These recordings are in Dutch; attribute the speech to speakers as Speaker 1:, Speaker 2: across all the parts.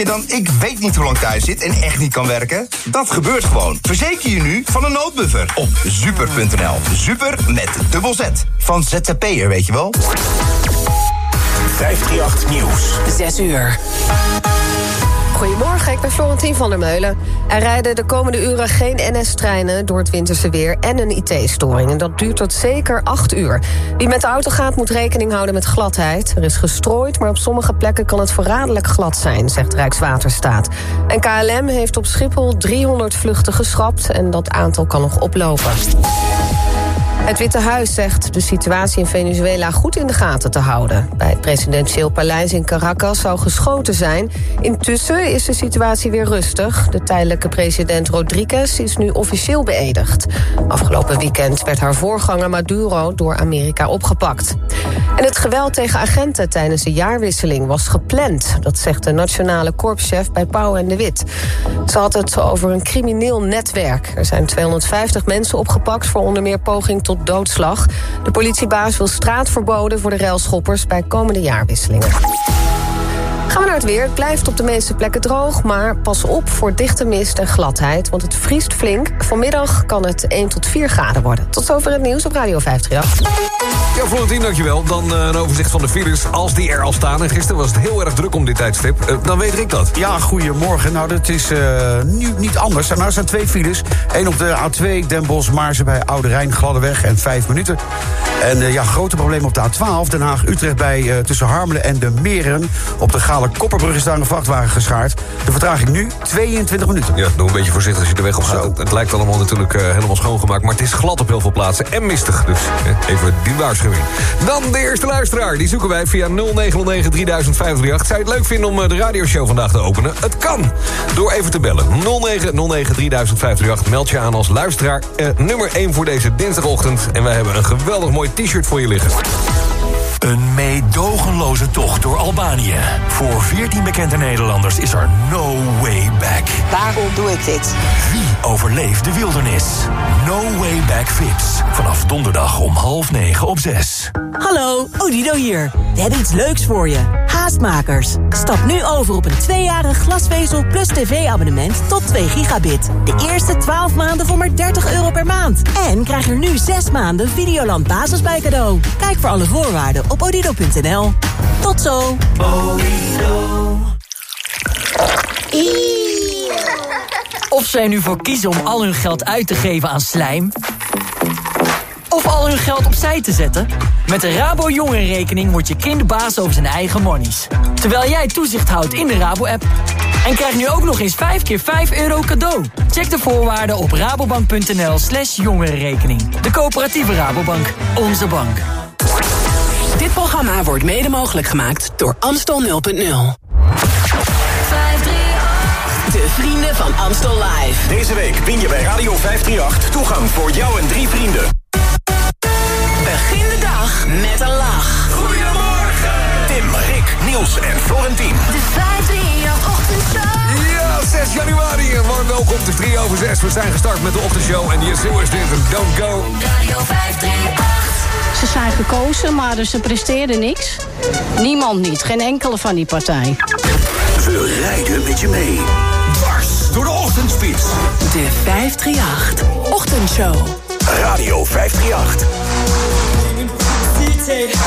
Speaker 1: je dan ik weet niet hoe lang thuis zit en echt niet kan werken? Dat gebeurt gewoon. Verzeker je nu van een noodbuffer op super.nl. Super met dubbel Z. Van ZZP'er, weet je wel.
Speaker 2: 538 Nieuws.
Speaker 3: 6 uur.
Speaker 4: Goedemorgen, ik ben Florentien van der Meulen. Er rijden de komende uren geen NS-treinen door het winterse weer en een IT-storing. En dat duurt tot zeker acht uur. Wie met de auto gaat moet rekening houden met gladheid. Er is gestrooid, maar op sommige plekken kan het verraderlijk glad zijn, zegt Rijkswaterstaat. En KLM heeft op Schiphol 300 vluchten geschrapt en dat aantal kan nog oplopen. Het Witte Huis zegt de situatie in Venezuela goed in de gaten te houden. Bij het presidentieel paleis in Caracas zou geschoten zijn. Intussen is de situatie weer rustig. De tijdelijke president Rodriguez is nu officieel beëdigd. Afgelopen weekend werd haar voorganger Maduro door Amerika opgepakt. En het geweld tegen agenten tijdens de jaarwisseling was gepland. Dat zegt de nationale korpschef bij Pauw en de Wit. Ze had het over een crimineel netwerk. Er zijn 250 mensen opgepakt voor onder meer poging tot De politiebaas wil straatverboden voor de railschoppers bij komende jaarwisselingen. Gaan we naar het weer. Het blijft op de meeste plekken droog, maar pas op voor dichte mist en gladheid, want het vriest flink. Vanmiddag kan het 1 tot 4 graden worden. Tot zover het nieuws op Radio 538.
Speaker 5: Ja, Florentien, dankjewel. Dan uh, een overzicht van de files, als die er al staan. En gisteren was het heel erg druk om dit tijdstip. Uh, dan weet ik dat.
Speaker 6: Ja, goedemorgen. Nou, dat is uh, nu niet anders. Nou, er zijn twee files. Eén op de A2, Den Bosch, Maarsen bij Oude Rijn, Gladdeweg en 5 minuten. En ja, grote probleem op de A12, Den Haag-Utrecht bij tussen Harmelen en de Meren. Op de Gale Kopperbrug is daar een vrachtwagen geschaard. De vertraging nu 22 minuten.
Speaker 5: Ja, doe een beetje voorzichtig als je de weg op gaat. Het, het, lijkt allemaal natuurlijk helemaal schoongemaakt. Maar het is glad op heel veel plaatsen en mistig. Dus even die waarschuwing. Dan de eerste luisteraar. Die zoeken wij via 0909 3058. Zou je het leuk vinden om de radioshow vandaag te openen? Het kan. Door even te bellen. 0909 3058. Meld je aan als luisteraar. Eh, nummer 1 voor deze dinsdagochtend. En wij hebben een geweldig mooi t-shirt voor je liggen.
Speaker 2: Een meedogenloze tocht door Albanië. Voor 14 bekende Nederlanders is er no way back.
Speaker 7: Waarom doe ik dit?
Speaker 2: Wie overleeft de wildernis? No way back Vips. Vanaf donderdag om half negen op zes.
Speaker 8: Hallo, Odido hier. We hebben iets leuks voor je. Haastmakers. Stap nu over op een tweejarig glasvezel plus tv-abonnement tot 2 gigabit. De eerste 12 maanden voor maar 30 euro per maand. En krijg er nu 6 maanden Videoland Basis bij cadeau. Kijk voor alle voorwaarden op odido.nl. Tot zo.
Speaker 2: Odido.
Speaker 9: Of zij nu voor kiezen om al hun geld uit te geven aan slijm... of al hun geld opzij te zetten... met de Rabo Jongerenrekening wordt je kind baas over zijn eigen monies. Terwijl jij toezicht houdt in de Rabo-app. En krijg nu ook nog eens 5 keer 5 euro cadeau. Check de voorwaarden op rabobank.nl slash jongerenrekening. De coöperatieve Rabobank. Onze bank.
Speaker 3: Dit programma wordt mede mogelijk gemaakt door Amstel 0.0. De vrienden van Amstel Live.
Speaker 2: Deze week win je bij Radio 538 toegang voor jou en drie vrienden.
Speaker 3: Begin de dag met een lach.
Speaker 2: Goedemorgen! Tim, Rick, Niels en Florentien.
Speaker 10: De 538 ochtendshow.
Speaker 5: Ja, 6 januari. En warm welkom. Is 3 over 6. We zijn gestart met de ochtendshow. En zo is dit Don't Go.
Speaker 10: Radio 538.
Speaker 11: Ze zijn gekozen, maar ze presteerden niks. Niemand niet, geen enkele van die partij.
Speaker 2: We rijden met je mee. Dwars door de ochtendspits.
Speaker 3: De 538 ochtendshow.
Speaker 2: Radio 538.
Speaker 12: Me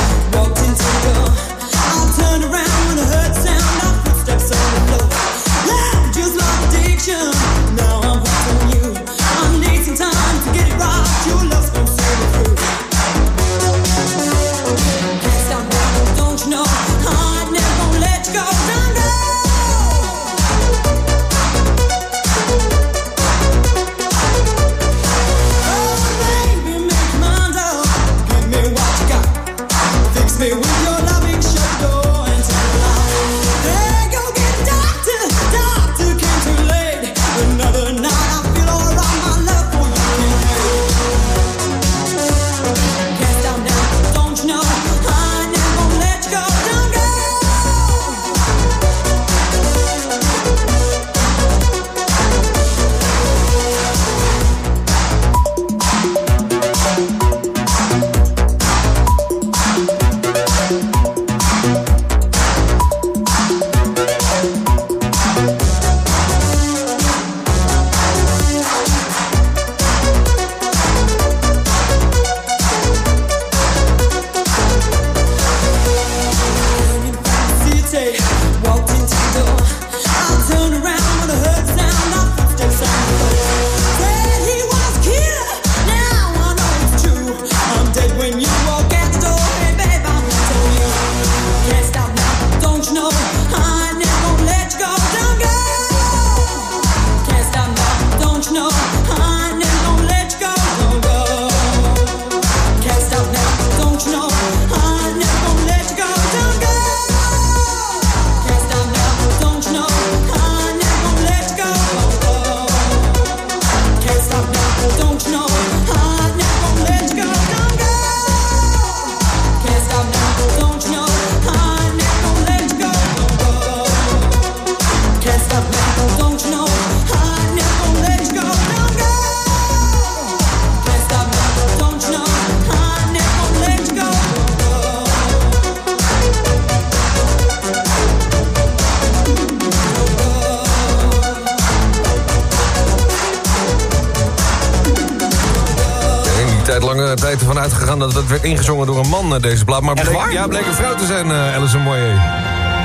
Speaker 5: dat het werd ingezongen door een man, eh, deze plaat. Maar bleek, ja, bleek een vrouw te zijn, eh Alison Moyer.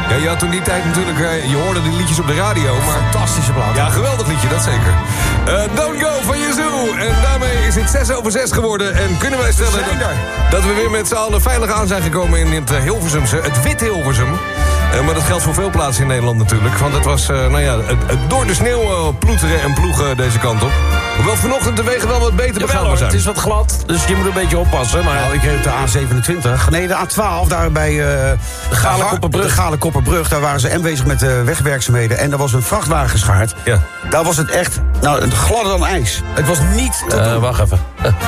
Speaker 5: Ja, je had toen die tijd natuurlijk, eh, je hoorde die liedjes op de radio, maar...
Speaker 6: Fantastische plaat.
Speaker 5: Ja, geweldig liedje, dat zeker. Don't Go van Yazoo. En daarmee is het 6 over 6 geworden. En kunnen wij stellen dat, dat we weer met z'n allen veilig aan zijn gekomen in het Hilversumse, het Wit Hilversum. Maar dat geldt voor veel plaatsen in Nederland natuurlijk. Want het was, nou ja, het, het door de sneeuw ploeteren en ploegen deze kant op. Hoewel vanochtend de wegen wel wat beter
Speaker 13: hoor,
Speaker 5: zijn.
Speaker 13: het is wat glad, dus je moet een beetje oppassen. Maar
Speaker 6: Nou, ik op de A27. Nee, de A12, daar bij eh, de
Speaker 13: Galenkopperbrug.
Speaker 6: De. Daar waren ze en bezig met de wegwerkzaamheden. En daar was een vrachtwagen geschaard.
Speaker 5: Ja.
Speaker 6: Daar was het echt nou, gladder dan ijs. Het was niet te
Speaker 13: Eh,
Speaker 6: doen.
Speaker 13: wacht even.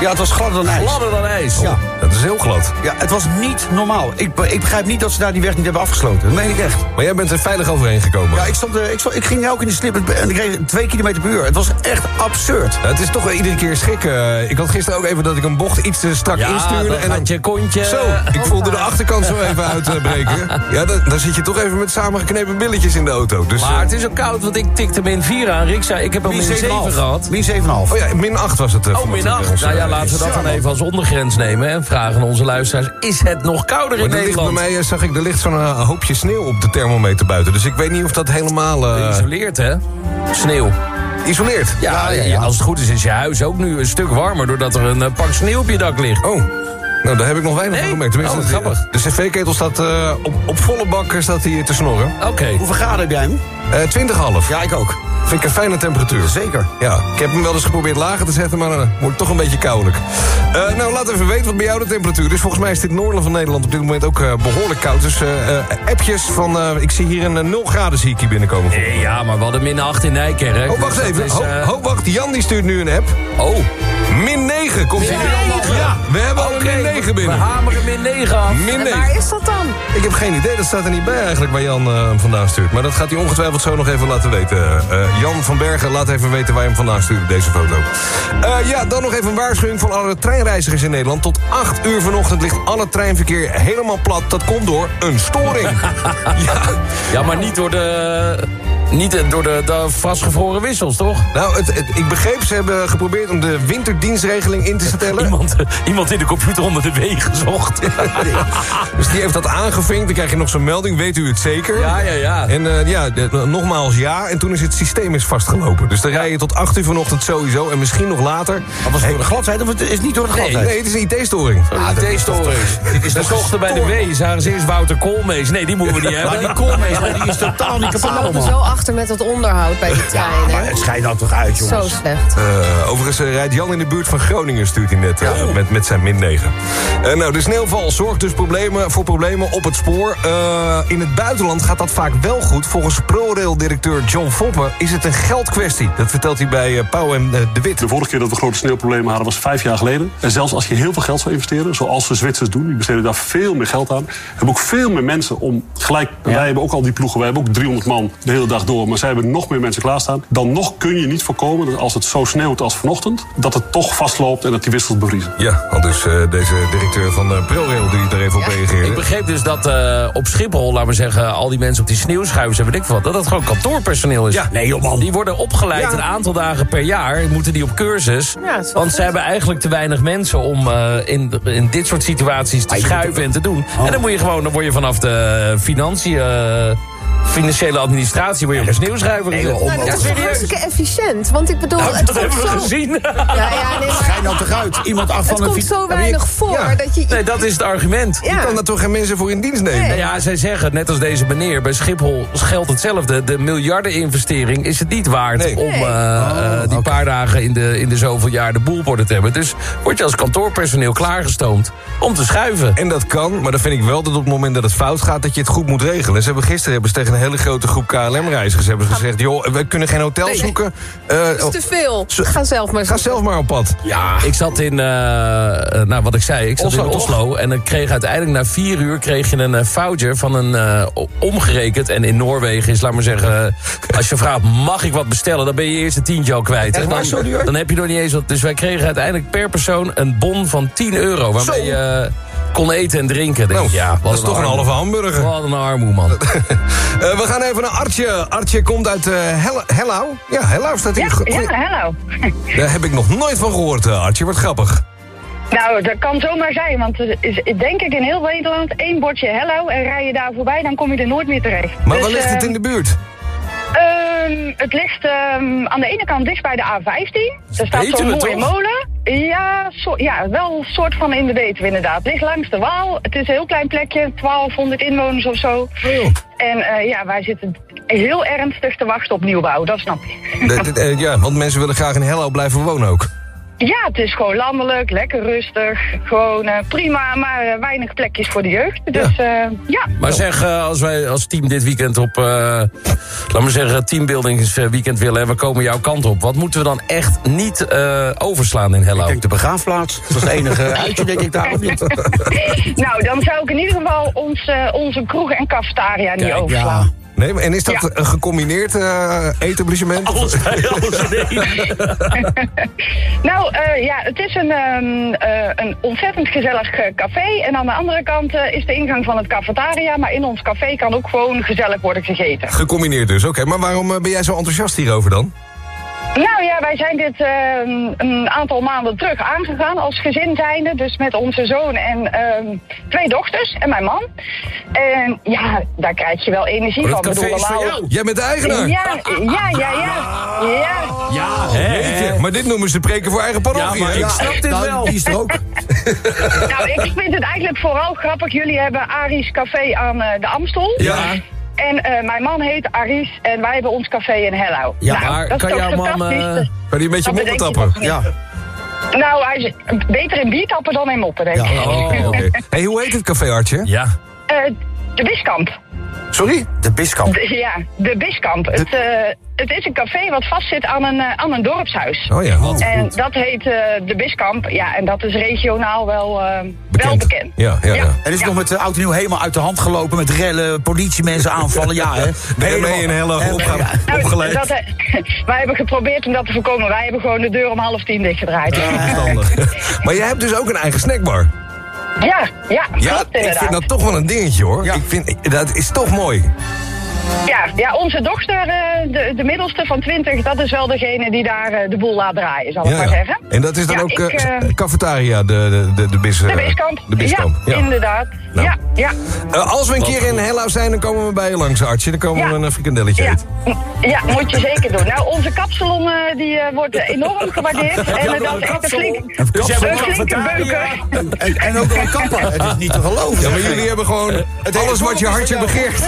Speaker 6: Ja, het was gladder dan ijs.
Speaker 13: Gladder dan ijs.
Speaker 6: Ja.
Speaker 5: Dat is heel glad.
Speaker 6: Ja, het was niet normaal. Ik, ik begrijp niet dat ze daar die weg niet hebben afgesloten. Dat meen ik echt.
Speaker 5: Maar jij bent er veilig overheen gekomen.
Speaker 6: Ja, ik, stond, eh, ik, stond, ik ging ook in de slip en ik reed twee kilometer per uur. Het was echt absurd.
Speaker 5: Nou, het is toch wel iedere keer schrikken. Eh, Ik had gisteren ook even dat ik een bocht iets te strak
Speaker 13: Ja,
Speaker 5: instuurde. en dan
Speaker 13: je kontje...
Speaker 5: Zo, ik voelde de achterkant zo even uitbreken. Ja, dan, dan zit je toch even met samengeknepen billetjes in de auto. Dus,
Speaker 13: Maar
Speaker 5: eh,
Speaker 13: het is ook koud, want ik tikte min 4 aan. Rick zei, ik heb al min 7 gehad.
Speaker 6: Min 7,5.
Speaker 5: oh ja, min 8 was het. eh,
Speaker 13: Oh, min
Speaker 5: vanochtend
Speaker 13: 8.
Speaker 5: bij ons,
Speaker 13: Nou ja,
Speaker 5: eh,
Speaker 13: laten we dat dan even als ondergrens nemen. En vragen onze luisteraars, is het nog kouder in
Speaker 5: er ligt bij
Speaker 13: Nederland?
Speaker 5: mij, eh, zag ik, er ligt zo'n eh, hoopje sneeuw op de thermometer buiten. Dus ik weet niet of dat helemaal eh,
Speaker 13: Geïsoleerd, hè? Sneeuw.
Speaker 5: isoleert.
Speaker 13: Ja,
Speaker 6: ja, ja.
Speaker 13: als het goed is, is je huis ook nu een stuk warmer... doordat er een pak sneeuw op je dak ligt.
Speaker 5: Oh, nou daar heb ik nog weinig
Speaker 13: Nee?
Speaker 5: van gemerkt. Tenminste,
Speaker 13: Oh, grappig.
Speaker 5: De cv-ketel staat eh, op, op volle bak eh, staat hier te snorren.
Speaker 13: Oké.
Speaker 6: Hoeveel graden heb jij hem?
Speaker 5: Eh 20,5.
Speaker 6: Ja, ik ook.
Speaker 5: Vind ik een fijne temperatuur.
Speaker 6: Zeker.
Speaker 5: Ja, ik heb hem wel eens geprobeerd lager te zetten, maar dan wordt toch een beetje koudelijk. Eh, nou, laat even weten wat bij jou de temperatuur is. Volgens mij is dit noorden van Nederland op dit moment ook eh, behoorlijk koud. Dus eh, eh, appjes van, eh, ik zie hier een eh, 0 graden zie ik hier binnenkomen.
Speaker 13: Nee, ja, maar we hadden min 8 in Nijkerk.
Speaker 5: Oh, wacht
Speaker 13: Dus
Speaker 5: even.
Speaker 13: is,
Speaker 5: Ho,
Speaker 13: eh,
Speaker 5: ho, wacht. Jan die stuurt nu een app.
Speaker 13: Oh,
Speaker 5: Min 9 komt hier. Ja, we hebben al een min 9
Speaker 13: we
Speaker 5: binnen.
Speaker 13: hameren min 9 af.
Speaker 5: Min
Speaker 4: En
Speaker 5: 9.
Speaker 4: waar is dat dan?
Speaker 5: Ik heb geen idee, dat staat er niet bij eigenlijk waar Jan eh, vandaan stuurt. Maar dat gaat hij ongetwijfeld zo nog even laten weten. Eh, Jan van Bergen, laat even weten waar je hem vandaan stuurt, deze foto. Eh, ja, dan nog even een waarschuwing van alle treinreizigers in Nederland. Tot 8 uur vanochtend ligt alle treinverkeer helemaal plat. Dat komt door een storing. ja,
Speaker 13: Ja, maar niet door de... Niet door de, de vastgevroren wissels, toch?
Speaker 5: nou, het, het- ik begreep, ze hebben geprobeerd om de winterdienstregeling in te stellen.
Speaker 13: Iemand, iemand in de computer onder de wegen gezocht.
Speaker 5: Dus die heeft dat aangevinkt. Dan krijg je nog zo'n melding, weet u het zeker?
Speaker 13: Ja, ja, ja.
Speaker 5: En eh, ja, de- nogmaals ja. En toen is het systeem is vastgelopen. Dus dan rij je tot 8 uur vanochtend sowieso. En misschien nog later.
Speaker 6: Dat was het door de gladheid of het is niet door de gladheid?
Speaker 5: nee, het is een IT-storing.
Speaker 13: Ah, de storing We zochten bij de W, zagen ze eerst Wouter Koolmees. Nee, die moeten we niet
Speaker 6: Maar
Speaker 13: hebben.
Speaker 6: die koolmees, die is totaal niet kapot,
Speaker 4: lopen
Speaker 6: man.
Speaker 4: zo achter met dat onderhoud bij die
Speaker 6: Ja, maar
Speaker 4: treinen.
Speaker 6: het schijnt nou toch uit,
Speaker 4: Zo
Speaker 6: jongens.
Speaker 4: slecht.
Speaker 5: Eh, overigens eh, rijdt Jan in de buurt van Groningen, stuurt hij net, eh, met, met zijn min 9. Eh, nou, de sneeuwval zorgt dus problemen, voor problemen op het spoor. Eh, in het buitenland gaat dat vaak wel goed. Volgens ProRail-directeur John Foppen is het een geldkwestie. Dat vertelt hij bij Pauw en de Wit.
Speaker 14: De vorige keer dat we grote sneeuwproblemen hadden was vijf jaar geleden. En zelfs als je heel veel geld zou investeren, zoals de Zwitsers doen, die besteden daar veel meer geld aan, hebben ook veel meer mensen om gelijk. Wij hebben ook al die ploegen, wij hebben ook 300 man de hele dag door, maar zij hebben nog meer mensen klaarstaan. Dan nog kun je niet voorkomen dat als het zo sneeuwt als vanochtend, dat het toch vastloopt en dat die wissels bevriezen.
Speaker 5: Ja, al dus eh, deze directeur van eh, ProRail die er even op reageerde.
Speaker 13: Ik begreep dus dat eh, op Schiphol, laten we zeggen... al die mensen op die sneeuwschuivers en weet ik veel wat... dat dat gewoon kantoorpersoneel is.
Speaker 5: Ja.
Speaker 6: Nee, joh, man.
Speaker 13: Die worden opgeleid
Speaker 5: Ja.
Speaker 13: een aantal dagen per jaar. Moeten die op cursus.
Speaker 4: Ja,
Speaker 13: want ze hebben eigenlijk te weinig mensen om eh, in, in dit soort situaties te schuiven en te doen. En dan moet je gewoon, dan word je vanaf de financiën, financiële administratie, word je op
Speaker 6: joh, om-
Speaker 4: Nou, dat is
Speaker 13: serieus.
Speaker 4: hartstikke efficiënt. Want ik bedoel,
Speaker 13: Nou,
Speaker 4: het
Speaker 13: dat hebben we
Speaker 4: zo...
Speaker 13: gezien.
Speaker 4: Ja, nee,
Speaker 6: Schijnt nou toch uit. Iemand af
Speaker 4: het
Speaker 6: van een
Speaker 4: komt
Speaker 6: fiets-
Speaker 4: zo weinig
Speaker 6: je-
Speaker 4: voor
Speaker 5: ja.
Speaker 4: dat je...
Speaker 13: Nee, dat is het argument.
Speaker 5: Je kan daar toch geen mensen voor in dienst nemen?
Speaker 4: Nee.
Speaker 13: Nou ja, zij zeggen, net als deze meneer, bij Schiphol geldt hetzelfde. De miljardeninvestering is het niet waard
Speaker 5: Nee.
Speaker 13: om
Speaker 4: Nee.
Speaker 13: eh, eh, die paar dagen in de, in de zoveel jaar de boel op orde te hebben. Dus word je als kantoorpersoneel klaargestoomd om te schuiven.
Speaker 5: En dat kan, maar dan vind ik wel dat op het moment dat het fout gaat... dat je het goed moet regelen. Ze hebben gisteren hebben ze tegen tegen een hele grote groep KLM-reizigers. Hebben ze gezegd, joh, we kunnen geen hotel
Speaker 15: Nee.
Speaker 5: zoeken. Eh,
Speaker 15: Dat is te veel. Ga zelf maar
Speaker 5: Ga zelf maar op pad.
Speaker 13: Ja, ik zat in, eh, eh, nou wat ik zei, ik zat
Speaker 5: Oslo,
Speaker 13: in
Speaker 5: toch?
Speaker 13: Oslo. En ik kreeg uiteindelijk na vier uur kreeg je een eh, voucher van een eh, omgerekend. En in Noorwegen is, laat maar zeggen, eh, als je vraagt, mag ik wat bestellen? Dan ben je eerst een tientje al kwijt.
Speaker 16: Echt
Speaker 13: Dan,
Speaker 16: zo duur?
Speaker 13: dan heb je nog niet eens wat. Dus wij kregen uiteindelijk per persoon een bon van 10 euro. Waarmee je eh, kon eten en drinken. Denk ik,
Speaker 5: Nou,
Speaker 13: ja,
Speaker 5: dat is toch een halve hamburger.
Speaker 13: Wat een armoe, man.
Speaker 5: Eh, we gaan even naar Artje. Artje komt uit eh Helle- Hellau. Ja, Hellau staat hier.
Speaker 17: Ja, ja, hallo.
Speaker 5: Daar heb ik nog nooit van gehoord, eh, Artje. Wat grappig.
Speaker 17: Nou, dat kan zomaar zijn, want er is denk ik in heel Nederland één bordje hello en rij je daar voorbij, dan kom je er nooit meer terecht.
Speaker 5: Maar
Speaker 17: Dus,
Speaker 5: waar ligt het in de buurt?
Speaker 17: ehm, het ligt ehm, aan de ene kant dicht bij de A15. Er staat zo'n mooie
Speaker 13: toch?
Speaker 17: molen. Ja, zo, ja, wel een soort van in de Betuwe inderdaad. Het ligt langs de Waal. Het is een heel klein plekje, 1200 inwoners of zo. En eh, ja, wij zitten heel ernstig te wachten op nieuwbouw, dat snap je.
Speaker 5: De- de- ja, want mensen willen graag in Hellau blijven wonen ook.
Speaker 17: Ja, het is gewoon landelijk, lekker rustig. Gewoon eh, prima, maar eh, weinig plekjes voor de jeugd. Dus ja. ja.
Speaker 13: Maar zeg, eh, als wij als team dit weekend op, eh laat maar zeggen, teambuildingsweekend willen... en we komen jouw kant op, wat moeten we dan echt niet eh, overslaan in
Speaker 16: Ik
Speaker 13: Hello?
Speaker 16: denk de begraafplaats. Dat is het enige uitje, denk ik daar. of niet?
Speaker 17: nou, dan zou ik in ieder geval ons, eh, onze kroeg en cafetaria niet overslaan.
Speaker 16: ja.
Speaker 5: Nee, en is dat
Speaker 17: Ja.
Speaker 5: een gecombineerd eh, etablissement?
Speaker 13: Alles alles.
Speaker 17: Nou, eh, ja, het is een, ehm, eh, een ontzettend gezellig café. En aan de andere kant is de ingang van het cafetaria. Maar in ons café kan ook gewoon gezellig worden gegeten.
Speaker 5: Gecombineerd dus, oké. Maar waarom ben jij zo enthousiast hierover dan?
Speaker 17: Nou ja, wij zijn dit ehm, een aantal maanden terug aangegaan als gezin zijnde. Dus met onze zoon en ehm, twee dochters en mijn man. En ja, daar krijg je wel energie
Speaker 5: Oh,
Speaker 17: van.
Speaker 5: dat café
Speaker 17: Bedoel,
Speaker 5: is van
Speaker 17: normaal-
Speaker 5: jou? Jij bent de eigenaar?
Speaker 17: Ja, ja, ja, ja. ja.
Speaker 13: Ja, hè.
Speaker 5: Maar dit noemen ze preken voor eigen
Speaker 13: Ja,
Speaker 5: parochie.
Speaker 13: maar
Speaker 5: hè?
Speaker 13: ik snap dit
Speaker 16: Nou,
Speaker 13: wel.
Speaker 16: Die is er ook.
Speaker 17: Nou, ik vind het eigenlijk vooral grappig. Jullie hebben Aries Café aan eh, de Amstel.
Speaker 5: Ja.
Speaker 17: En eh, mijn man heet Aries en wij hebben ons café in Hello.
Speaker 16: Ja,
Speaker 17: nou,
Speaker 13: maar kan jouw man, eh,
Speaker 5: Kan die een beetje moppen tappen?
Speaker 16: Ja.
Speaker 17: Nou, hij is beter in bier tappen dan in moppen, denk
Speaker 16: Ja.
Speaker 17: ik.
Speaker 5: Oh, oké. Hey, hoe heet het café, Artje?
Speaker 13: Ja.
Speaker 17: Eh, de Biskamp.
Speaker 5: Sorry?
Speaker 16: De Biskamp.
Speaker 17: De- ja, de Biskamp. Het, eh, het is een café wat vastzit aan een, eh, aan een dorpshuis.
Speaker 5: Oh ja, wat
Speaker 17: En dat heet eh, de Biskamp. Ja, en dat is regionaal wel, eh, wel
Speaker 5: bekend.
Speaker 17: bekend.
Speaker 5: Ja, ja, ja.
Speaker 16: En is het nog met de oud en nieuw helemaal uit de hand gelopen... met rellen, politiemensen aanvallen, ja hè?
Speaker 5: In Hello
Speaker 16: Helemaal-
Speaker 5: opgaan.
Speaker 17: Nou,
Speaker 5: opgeleid.
Speaker 17: dat, wij hebben geprobeerd om dat te voorkomen. Wij hebben gewoon de deur om half tien dichtgedraaid. Ja,
Speaker 5: Verstandig. Maar jij hebt dus ook een eigen snackbar.
Speaker 17: Ja,
Speaker 5: Ja,
Speaker 17: klopt
Speaker 5: ik
Speaker 17: inderdaad.
Speaker 5: vind dat toch wel een dingetje hoor.
Speaker 16: Ja.
Speaker 5: Ik vind, dat is toch mooi.
Speaker 17: Ja, ja, onze dochter, eh, de, de middelste van 20, dat is wel degene die daar eh, de boel laat draaien, zal ik
Speaker 5: Ja,
Speaker 17: maar
Speaker 5: ja.
Speaker 17: zeggen.
Speaker 5: En dat is dan
Speaker 17: Ja,
Speaker 5: ook
Speaker 17: ik,
Speaker 5: eh, cafetaria, de, de, de, de, bis,
Speaker 17: De Biskamp.
Speaker 5: De Biskamp,
Speaker 17: ja,
Speaker 5: ja.
Speaker 17: inderdaad.
Speaker 5: Nou.
Speaker 17: Ja, ja.
Speaker 5: Eh, als we een keer in Hello zijn, dan komen we bij je langs, Artje. Dan komen
Speaker 17: Ja.
Speaker 5: we een frikandelletje
Speaker 17: Ja,
Speaker 5: eten.
Speaker 17: ja, moet je zeker doen. Nou, onze kapsalon eh, die, wordt enorm gewaardeerd. En dat is echt een
Speaker 13: Dus
Speaker 17: flinke beuker.
Speaker 16: En, en ook een kapper. Het is niet te geloven.
Speaker 5: Ja, maar jullie hebben gewoon alles wat je hartje begeert.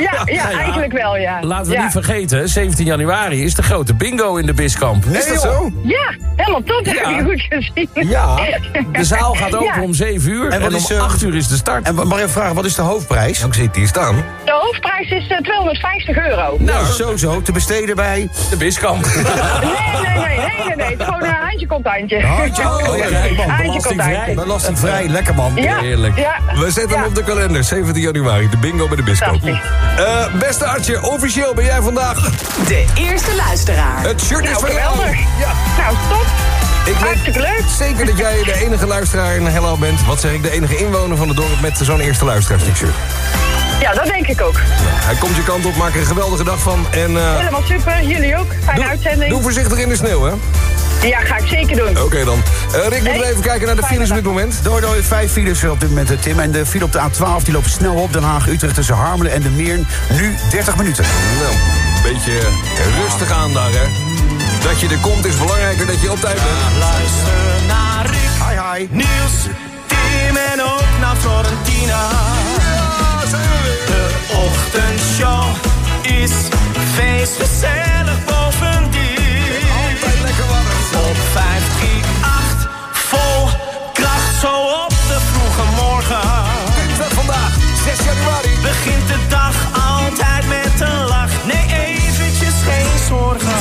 Speaker 17: Ja, ja, eigenlijk wel, ja.
Speaker 13: Laten we
Speaker 17: ja.
Speaker 13: niet vergeten, 17 januari is de grote bingo in de Biskamp.
Speaker 5: Is dat zo?
Speaker 17: Ja, helemaal top. Dat
Speaker 13: Ja.
Speaker 17: heb je goed gezien.
Speaker 16: Ja.
Speaker 13: De zaal gaat open
Speaker 17: Ja.
Speaker 13: om 7 uur
Speaker 16: En
Speaker 13: om
Speaker 16: is, eh,
Speaker 13: 8 uur is de start.
Speaker 16: En mag even vragen, wat is de hoofdprijs?
Speaker 5: Ik zie het hier staan.
Speaker 17: De hoofdprijs is eh, 250 euro.
Speaker 16: Nou, zo zo, te besteden bij...
Speaker 13: De Biskamp.
Speaker 17: Nee, nee, nee, nee, nee, nee. Het is gewoon een handje contantje.
Speaker 16: Handje, oh, ja, kijk, man,
Speaker 17: Handje contantje.
Speaker 16: Belastingvrij, lekker man.
Speaker 17: Ja,
Speaker 13: Heerlijk.
Speaker 17: ja.
Speaker 5: We zetten hem
Speaker 17: Ja.
Speaker 5: op de kalender, 17 januari. De bingo bij de Biskamp. Eh, beste Artje, officieel ben jij vandaag
Speaker 3: De eerste luisteraar.
Speaker 5: het shirt is
Speaker 17: Nou,
Speaker 5: van jou.
Speaker 17: geweldig. Nou, top.
Speaker 5: Ik
Speaker 17: Hartstikke leuk.
Speaker 5: zeker dat jij de enige luisteraar in Hello bent. Wat zeg ik, de enige inwoner van het dorp met zo'n eerste luisteraarstick-shirt.
Speaker 17: Ja, dat denk ik ook.
Speaker 5: Hij komt je kant op, maak er een geweldige dag van. En eh,
Speaker 17: Helemaal super. Jullie ook. Fijne
Speaker 5: doe,
Speaker 17: uitzending.
Speaker 5: doe voorzichtig in de sneeuw, hè?
Speaker 17: Ja, ga ik zeker doen.
Speaker 5: Oké dan. Eh, Rick, moeten we
Speaker 17: Nee.
Speaker 5: even kijken naar de files op dit moment?
Speaker 16: Door, door, vijf files op dit moment, eh, Tim. En de file op de A12 die loopt snel op. Den Haag-Utrecht tussen Harmelen en de Meern. Nu 30 minuten.
Speaker 5: Nou, een beetje rustig aan daar, hè? Dat je er komt is belangrijker dat je op tijd bent.
Speaker 18: Luister naar Rick,
Speaker 16: Hi, hi.
Speaker 18: Niels, Tim en ook naar Florentina. De ochtendshow is feestgezellig begint de dag altijd met een lach. Nee,
Speaker 5: eventjes geen zorgen.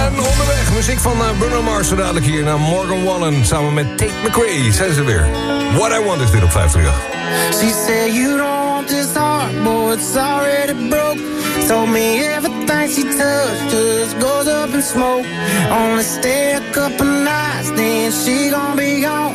Speaker 5: En
Speaker 18: onderweg muziek van eh,
Speaker 5: Bruno Mars zo dadelijk hier naar Morgan Wallen samen met Tate McRae. Zijn ze weer. What I Want is dit op 538.
Speaker 18: She said you don't want this heart, boy, it's already broke. Told me everything she touched just goes up in smoke. Only stay a couple nights, then she gonna be gone.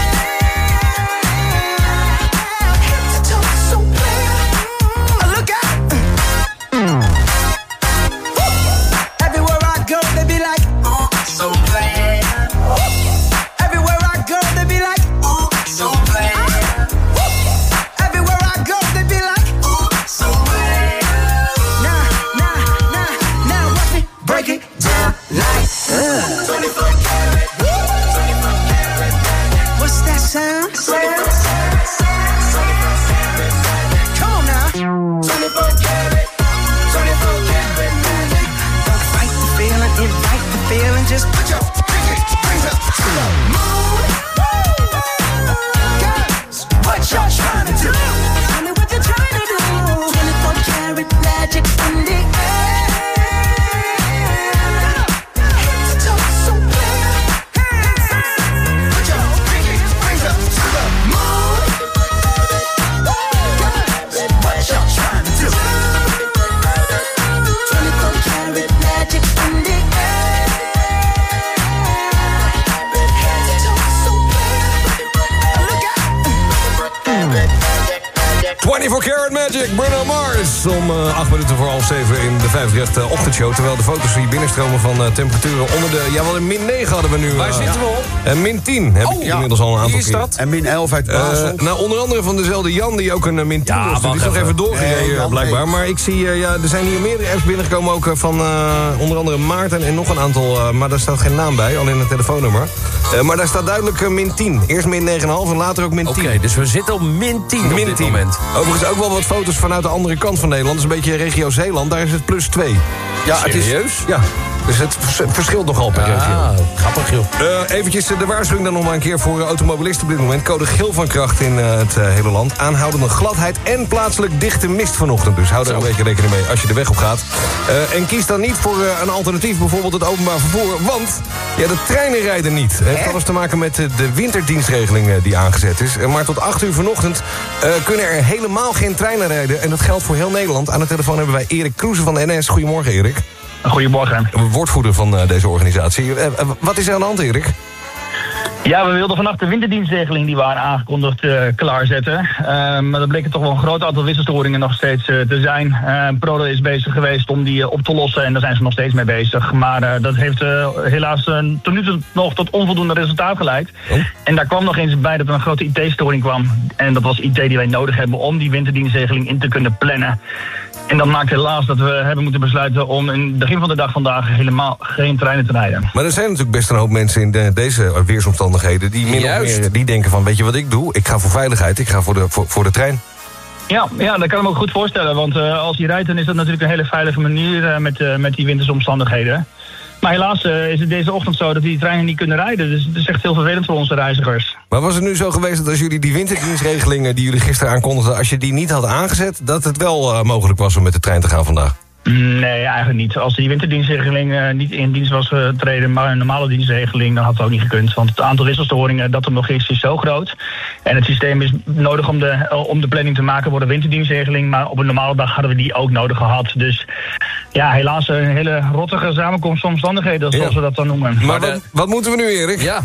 Speaker 5: Half 7 in de 5 uh, ochtendshow. Terwijl de foto's hier binnenstromen van eh, temperaturen onder de... Ja, wel een min 9 hadden we nu.
Speaker 13: Waar
Speaker 5: eh,
Speaker 13: zitten we op?
Speaker 5: En min 10 heb ik inmiddels al een aantal
Speaker 13: is
Speaker 5: keer.
Speaker 13: dat?
Speaker 16: En min 11 uit
Speaker 5: Eh,
Speaker 16: Basel.
Speaker 5: nou, onder andere van dezelfde Jan, die ook een eh, min 10
Speaker 13: Ja,
Speaker 5: was. Die is nog
Speaker 13: even.
Speaker 5: even doorgereden,
Speaker 16: Nee, Jan,
Speaker 5: blijkbaar. Maar ik zie, eh, ja, er zijn hier meerdere apps binnengekomen ook eh, van eh, onder andere Maarten en nog een aantal. eh, maar daar staat geen naam bij, alleen een telefoonnummer. Eh, maar daar staat duidelijk eh, min 10. Eerst min 9,5 en later ook min 10.
Speaker 13: Oké, dus we zitten op min 10 op
Speaker 5: Min
Speaker 13: dit
Speaker 5: 10.
Speaker 13: moment.
Speaker 5: Overigens ook wel wat foto's vanuit de andere kant van Nederland. Dat is een beetje regio Zeeland. Daar is het plus 2. Ja, het is,
Speaker 13: Serieus?
Speaker 5: ja, dus het vers- verschilt nogal per regio.
Speaker 13: Ah, grappig joh.
Speaker 5: Eh, eventjes eh, de waarschuwing dan nog maar een keer voor eh, automobilisten op dit moment. Code geel van kracht in het hele land. Aanhoudende gladheid en plaatselijk dichte mist vanochtend. Dus hou daar een beetje rekening mee als je de weg op gaat. En kies dan niet voor een alternatief, bijvoorbeeld het openbaar vervoer. Want ja, de treinen rijden niet. Het heeft alles te maken met de winterdienstregeling die aangezet is. Maar tot 8 uur vanochtend kunnen er helemaal geen treinen rijden. En dat geldt voor heel Nederland. Aan de telefoon hebben wij Erik Kroeze van de NS. Goedemorgen Erik.
Speaker 19: Goedemorgen.
Speaker 5: Woordvoerder van eh, deze organisatie. Eh, eh, wat is er aan de hand Erik?
Speaker 19: Ja, we wilden vannacht de winterdienstregeling die we waren aangekondigd eh, klaarzetten. Eh, maar er bleken toch wel een groot aantal wisselstoringen nog steeds te zijn. Eh Prodo is bezig geweest om die op te lossen en daar zijn ze nog steeds mee bezig. Maar dat heeft helaas tot nu toe nog tot onvoldoende resultaat geleid. En daar kwam nog eens bij dat er een grote IT-storing kwam. En dat was IT die wij nodig hebben om die winterdienstregeling in te kunnen plannen. En dat maakt helaas dat we hebben moeten besluiten om in het begin van de dag vandaag helemaal geen treinen te rijden.
Speaker 5: Maar er zijn natuurlijk best een hoop mensen in de- deze weersomstandigheden... die min of meer die denken van, weet je wat ik doe? Ik ga voor veiligheid, ik ga voor de, voor, voor de trein.
Speaker 19: Ja, ja, dat kan ik me ook goed voorstellen. Want eh, als je rijdt, dan is dat natuurlijk een hele veilige manier eh, met, eh, met die wintersomstandigheden. Maar helaas eh, is het deze ochtend zo dat die treinen niet kunnen rijden. Dus het is echt heel vervelend voor onze reizigers.
Speaker 5: Maar was het nu zo geweest dat als jullie die winterdienstregelingen... die jullie gisteren aankondigden, als je die niet had aangezet... dat het wel eh, mogelijk was om met de trein te gaan vandaag?
Speaker 19: Nee, eigenlijk niet. Als die winterdienstregeling eh, niet in dienst was getreden, maar een normale dienstregeling, dan had het ook niet gekund. Want het aantal wisselstoringen dat er nog is, is zo groot. En het systeem is nodig om de, om de planning te maken voor de winterdienstregeling. Maar op een normale dag hadden we die ook nodig gehad. Dus ja, helaas een hele rottige samenkomst van omstandigheden, zoals we dat dan noemen.
Speaker 5: Maar wat, wat moeten we nu, Erik?
Speaker 13: Ja.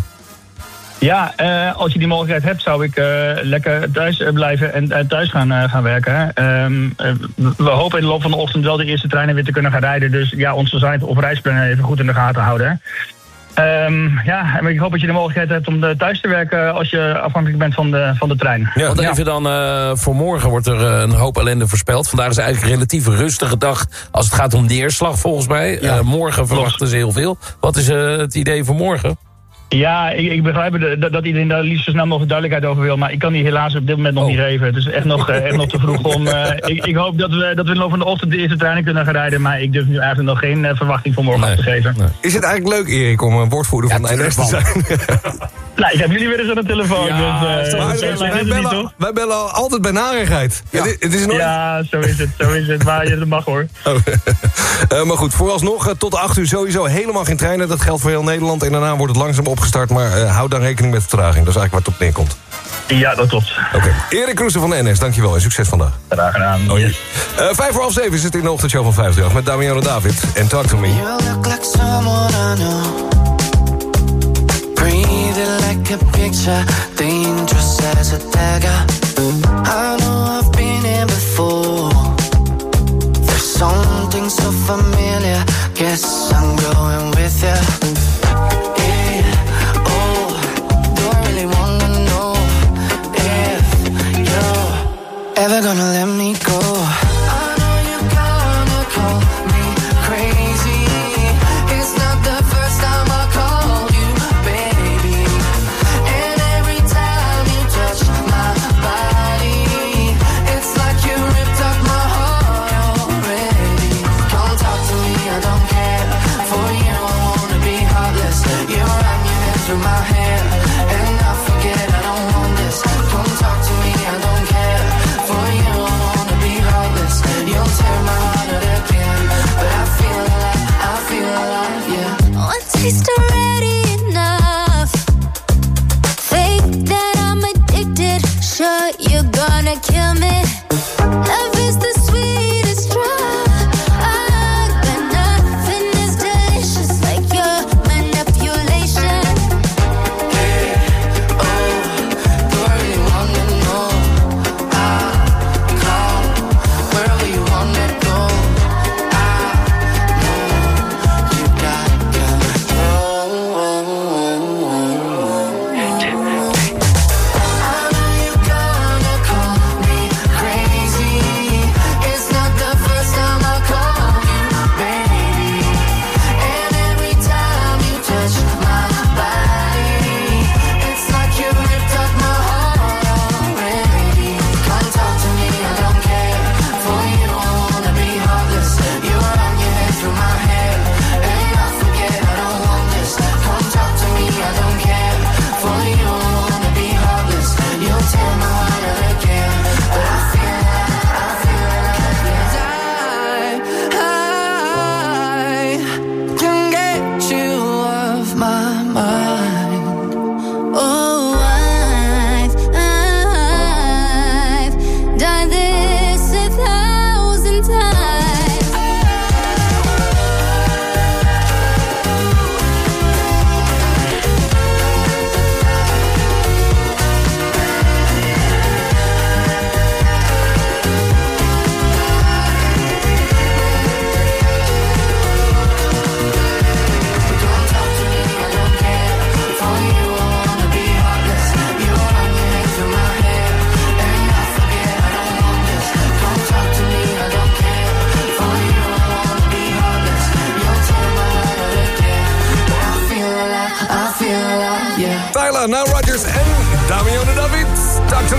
Speaker 19: Ja, eh, als je die mogelijkheid hebt, zou ik eh, lekker thuis eh, blijven en thuis gaan, eh, gaan werken. Ehm, eh, we hopen in de loop van de ochtend wel de eerste treinen weer te kunnen gaan rijden. Dus ja, onze site of reisplannen even goed in de gaten houden. Ehm, ja, en ik hoop dat je de mogelijkheid hebt om eh, thuis te werken als je afhankelijk bent van de, van de trein.
Speaker 13: Want even dan, eh, voor morgen wordt er eh, een hoop ellende voorspeld. Vandaag is eigenlijk een relatief rustige dag als het gaat om neerslag volgens mij. Eh, morgen verwachten ze heel veel. Wat is het idee voor morgen?
Speaker 19: Ja, ik, ik begrijp het, dat, dat iedereen daar liefst zo snel mogelijk duidelijkheid over wil. Maar ik kan die helaas op dit moment nog niet geven. Het is echt nog, eh, echt nog te vroeg om... eh, ik, ik hoop dat we, dat we in de loop van de ochtend de eerste treinen kunnen gaan rijden. Maar ik durf nu eigenlijk nog geen eh, verwachting voor morgen te geven.
Speaker 5: Is het eigenlijk leuk, Erik, om een woordvoerder van de NS te zijn?
Speaker 19: Nou, ik heb jullie weer eens aan de telefoon.
Speaker 5: Ja,
Speaker 19: dus, eh,
Speaker 5: maar wij,
Speaker 19: niet,
Speaker 5: bellen,
Speaker 19: toch?
Speaker 5: wij bellen altijd bij narigheid. Het, het is nooit...
Speaker 19: Ja, zo is het, zo is het. Maar je- mag hoor.
Speaker 5: Oh. Eh, maar goed, vooralsnog eh, tot 8 uur sowieso helemaal geen treinen. Dat geldt voor heel Nederland. En daarna wordt het langzaam opgestart. Maar eh, houd dan rekening met vertraging. Dat is eigenlijk waar het op neerkomt.
Speaker 19: Ja, dat klopt.
Speaker 5: Oké. Erik Kroesen van de NS, dankjewel en succes vandaag.
Speaker 19: Graag gedaan.
Speaker 5: Oh. Eh, vijf voor half zeven is het in de ochtendshow van 58 met Damiano David. En Talk To Me.
Speaker 18: You look like someone I know. Breathing like a picture, dangerous as a dagger. I know I've been here before. There's something so familiar. Guess I'm going with you.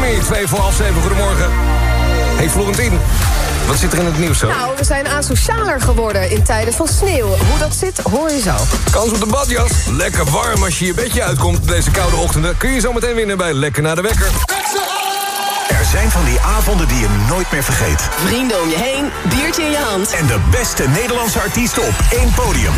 Speaker 18: Talk to me,
Speaker 5: twee voor half zeven. Goedemorgen. Hey Florentien, wat zit er in het nieuws zo?
Speaker 15: Nou, we zijn asocialer geworden in tijden van sneeuw. Hoe dat zit, hoor je zo.
Speaker 5: Kans op de badjas. Lekker warm als je je bedje uitkomt deze koude ochtenden. Kun je zo meteen winnen bij Lekker naar de Wekker.
Speaker 2: Er zijn van die avonden die je nooit meer vergeet.
Speaker 3: Vrienden om je heen, biertje in je hand.
Speaker 2: En de beste Nederlandse artiesten op één podium.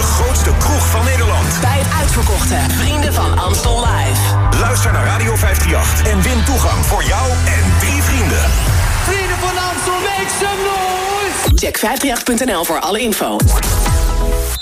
Speaker 2: De grootste kroeg van Nederland.
Speaker 3: Bij het uitverkochte Vrienden van Amstel Live.
Speaker 2: Luister naar Radio 538 en win toegang voor jou en drie vrienden.
Speaker 20: Vrienden van Amstel, make some noise!
Speaker 3: Check 538.nl voor alle info.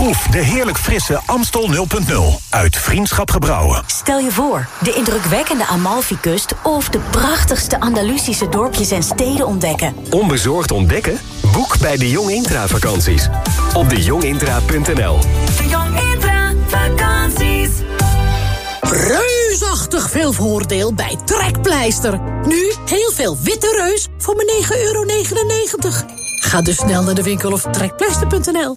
Speaker 21: Proef de heerlijk frisse Amstel 0.0 uit Vriendschap Gebrouwen.
Speaker 22: Stel je voor, de indrukwekkende Amalfi-kust... of de prachtigste Andalusische dorpjes en steden ontdekken.
Speaker 23: Onbezorgd ontdekken? Boek bij de Jong Intra vakanties. Op dejongintra.nl
Speaker 24: De Jong Intra vakanties.
Speaker 8: Reusachtig veel voordeel bij Trekpleister. Nu heel veel witte reus voor maar 9,99 euro. Ga dus snel naar de winkel of trekpleister.nl.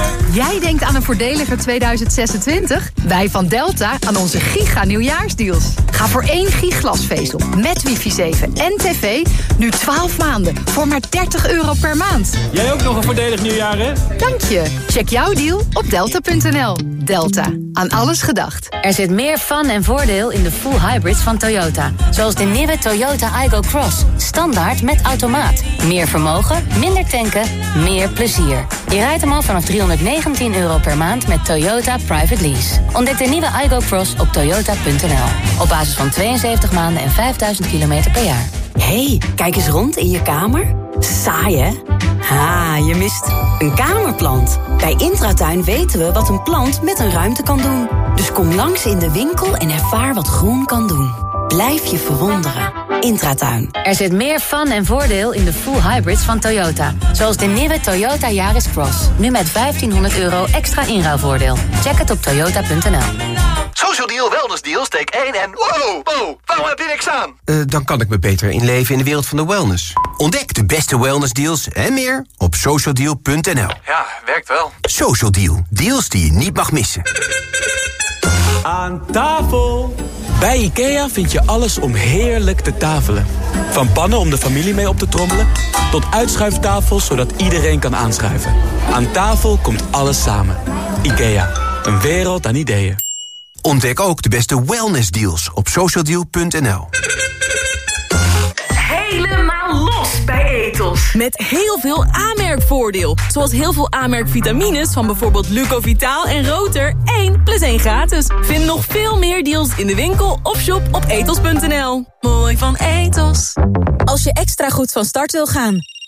Speaker 25: Jij denkt aan een voordeliger 2026? Wij van Delta aan onze giga nieuwjaarsdeals. Ga voor één gig glasvezel met wifi 7 en tv nu 12 maanden voor maar 30 euro per maand.
Speaker 26: Jij ook nog een voordelig nieuwjaar, hè?
Speaker 25: Dank je. Check jouw deal op delta.nl. Delta. Aan alles gedacht.
Speaker 27: Er zit meer fun en voordeel in de full hybrids van Toyota. Zoals de nieuwe Toyota Igo Cross. Standaard met automaat. Meer vermogen, minder tanken, meer plezier. Je rijdt hem al vanaf 319 euro per maand met Toyota Private Lease. Ontdek de nieuwe Igo Cross op toyota.nl. Op basis van 72 maanden en 5000 kilometer per jaar.
Speaker 28: hey, kijk eens rond in je kamer. Saai, hè? Ha, je mist een kamerplant. Bij Intratuin weten we wat een plant met een ruimte kan doen. Dus kom langs in de winkel en ervaar wat groen kan doen. Blijf je verwonderen. Intratuin.
Speaker 27: Er zit meer fun en voordeel in de full hybrids van Toyota. Zoals de nieuwe Toyota Yaris Cross. Nu met 1500 euro extra inruilvoordeel. Check het op toyota.nl.
Speaker 29: Social Deal, Wellness Deal, steek 1 en... Wow, wow, waarom heb je niks aan?
Speaker 2: Eh, dan kan ik me beter inleven in de wereld van de wellness. Ontdek de beste wellness deals en meer op socialdeal.nl.
Speaker 29: Ja, werkt wel.
Speaker 2: Social Deal, deals die je niet mag missen.
Speaker 26: Aan tafel! Bij IKEA vind je alles om heerlijk te tafelen. Van pannen om de familie mee op te trommelen... tot uitschuiftafels zodat iedereen kan aanschuiven. Aan tafel komt alles samen. IKEA, een wereld aan ideeën.
Speaker 2: Ontdek ook de beste wellness deals op socialdeal.nl.
Speaker 30: Helemaal los bij. Met heel veel aanmerkvoordeel. Zoals heel veel aanmerkvitamines van bijvoorbeeld Lucovitaal en Roter. 1 plus 1 gratis. Vind nog veel meer deals in de winkel of shop op etos.nl. Mooi van Etos.
Speaker 31: Als je extra goed van start wil gaan,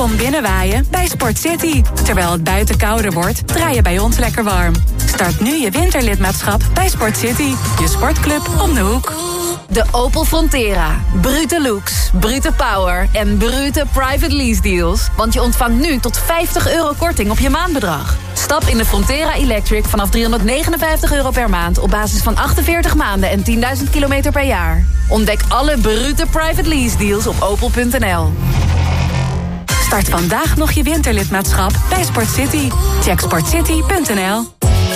Speaker 32: Kom binnenwaaien bij Sport City. Terwijl het buiten kouder wordt, draai je bij ons lekker warm. Start nu je winterlidmaatschap bij Sport City. Je sportclub om de hoek.
Speaker 25: De Opel Frontera. Brute looks, brute power en brute private lease deals. Want je ontvangt nu tot 50 euro korting op je maandbedrag. Stap in de Frontera Electric vanaf 359 euro per maand... op basis van 48 maanden en 10.000 kilometer per jaar. Ontdek alle brute private lease deals op opel.nl.
Speaker 32: Start vandaag nog je winterlidmaatschap bij Sport City. Check sportcity.nl.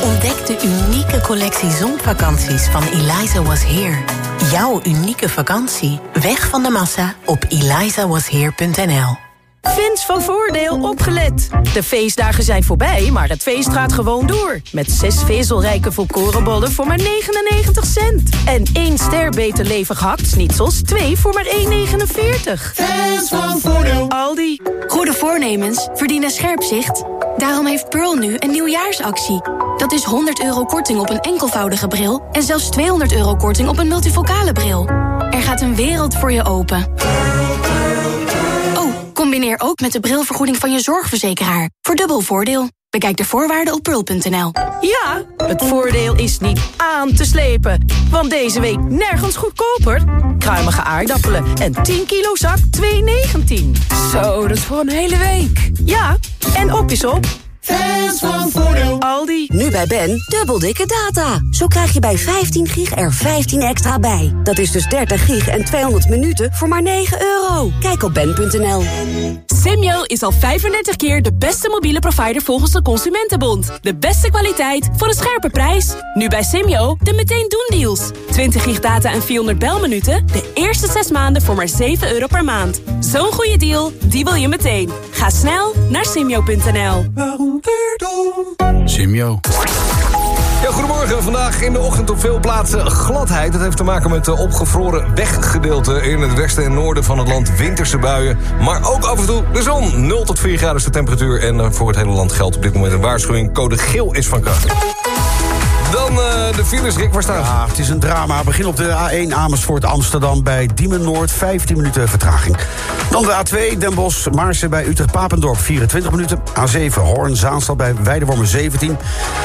Speaker 33: Ontdek de unieke collectie zonvakanties van Eliza Was Here. Jouw unieke vakantie. Weg van de massa op elizawasheer.nl.
Speaker 8: Fans van Voordeel opgelet. De feestdagen zijn voorbij, maar het feest gaat gewoon door. Met zes vezelrijke volkorenbollen voor maar 99 cent. En één ster beter levig hakt-snitsels, twee voor maar 1,49.
Speaker 24: Fans van Voordeel.
Speaker 8: Aldi.
Speaker 34: Goede voornemens verdienen scherp zicht. Daarom heeft Pearl nu een nieuwjaarsactie. Dat is 100 euro korting op een enkelvoudige bril... en zelfs 200 euro korting op een multifocale bril. Er gaat een wereld voor je open. Combineer ook met de brilvergoeding van je zorgverzekeraar. Voor dubbel voordeel. Bekijk de voorwaarden op pearl.nl.
Speaker 8: Ja, het voordeel is niet aan te slepen. Want deze week nergens goedkoper. Kruimige aardappelen en 10 kilo zak 2,19. Zo, dat is voor een hele week. Ja, en op is op.
Speaker 24: Fans van Voordeel.
Speaker 8: Aldi.
Speaker 35: Nu bij Ben, dubbel dikke data. Zo krijg je bij 15 gig er 15 extra bij. Dat is dus 30 gig en 200 minuten voor maar 9 euro. Kijk op ben.nl.
Speaker 36: Simyo is al 35 keer de beste mobiele provider volgens de Consumentenbond. De beste kwaliteit voor een scherpe prijs. Nu bij Simyo de meteen doen deals. 20 gig data en 400 belminuten. De eerste 6 maanden voor maar 7 euro per maand. Zo'n goede deal, die wil je meteen. Ga snel naar simyo.nl.
Speaker 5: Simio. Ja, goedemorgen. Vandaag in de ochtend op veel plaatsen gladheid. Dat heeft te maken met de opgevroren weggedeelte in het westen en noorden van het land. Winterse buien, maar ook af en toe de zon. 0 tot 4 graden is de temperatuur en eh, voor het hele land geldt op dit moment een waarschuwing. Code geel is van kracht. Dan eh, de files, Rick, waar staan?
Speaker 6: Ja, het is een drama. Begin op de A1 Amersfoort Amsterdam bij Diemen Noord, 15 minuten vertraging. Dan de A2 Den Bosch Maarsen bij Utrecht Papendorp, 24 minuten. A7 Hoorn Zaanstad bij Weidewormen 17.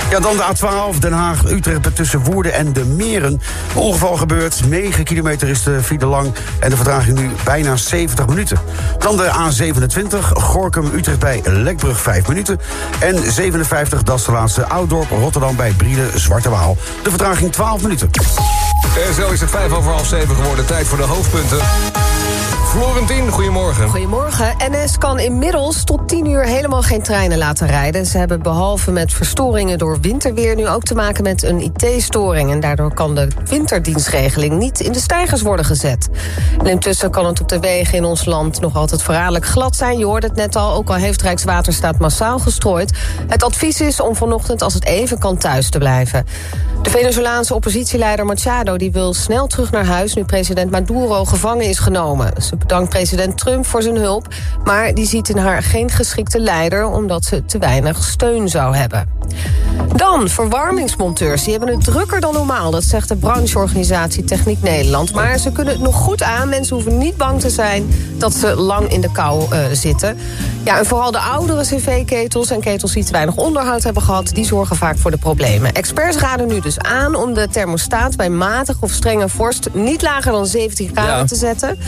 Speaker 6: Ja, dan de A12 Den Haag Utrecht tussen Woerden en de Meren. Ongeval gebeurd, 9 kilometer is de file lang en de vertraging nu bijna 70 minuten. Dan de A27 Gorkum Utrecht bij Lekbrug 5 minuten. En 57 dat is de laatste Ouddorp Rotterdam bij Briede De vertraging 12 minuten.
Speaker 5: En zo is het 5 over half 7 geworden. Tijd voor de hoofdpunten. Florentien, goedemorgen.
Speaker 4: Goedemorgen. NS kan inmiddels tot 10 uur helemaal geen treinen laten rijden. Ze hebben behalve met verstoringen door winterweer... nu ook te maken met een IT-storing. En daardoor kan de winterdienstregeling niet in de stijgers worden gezet. En intussen kan het op de wegen in ons land nog altijd verraderlijk glad zijn. Je hoorde het net al, ook al heeft Rijkswaterstaat massaal gestrooid. Het advies is om vanochtend als het even kan thuis te blijven. De Venezolaanse oppositieleider Machado die wil snel terug naar huis... nu president Maduro gevangen is genomen. Ze bedankt president Trump voor zijn hulp... maar die ziet in haar geen geschikte leider... omdat ze te weinig steun zou hebben. Dan, verwarmingsmonteurs. Die hebben het drukker dan normaal. Dat zegt de brancheorganisatie Techniek Nederland. Maar ze kunnen het nog goed aan. Mensen hoeven niet bang te zijn dat ze lang in de kou uh, zitten. Ja, en vooral de oudere cv-ketels en ketels die te weinig onderhoud hebben gehad... die zorgen vaak voor de problemen. Experts raden nu dus aan om de thermostaat bij matig of strenge vorst... niet lager dan 17 graden
Speaker 13: Ja.
Speaker 4: te zetten.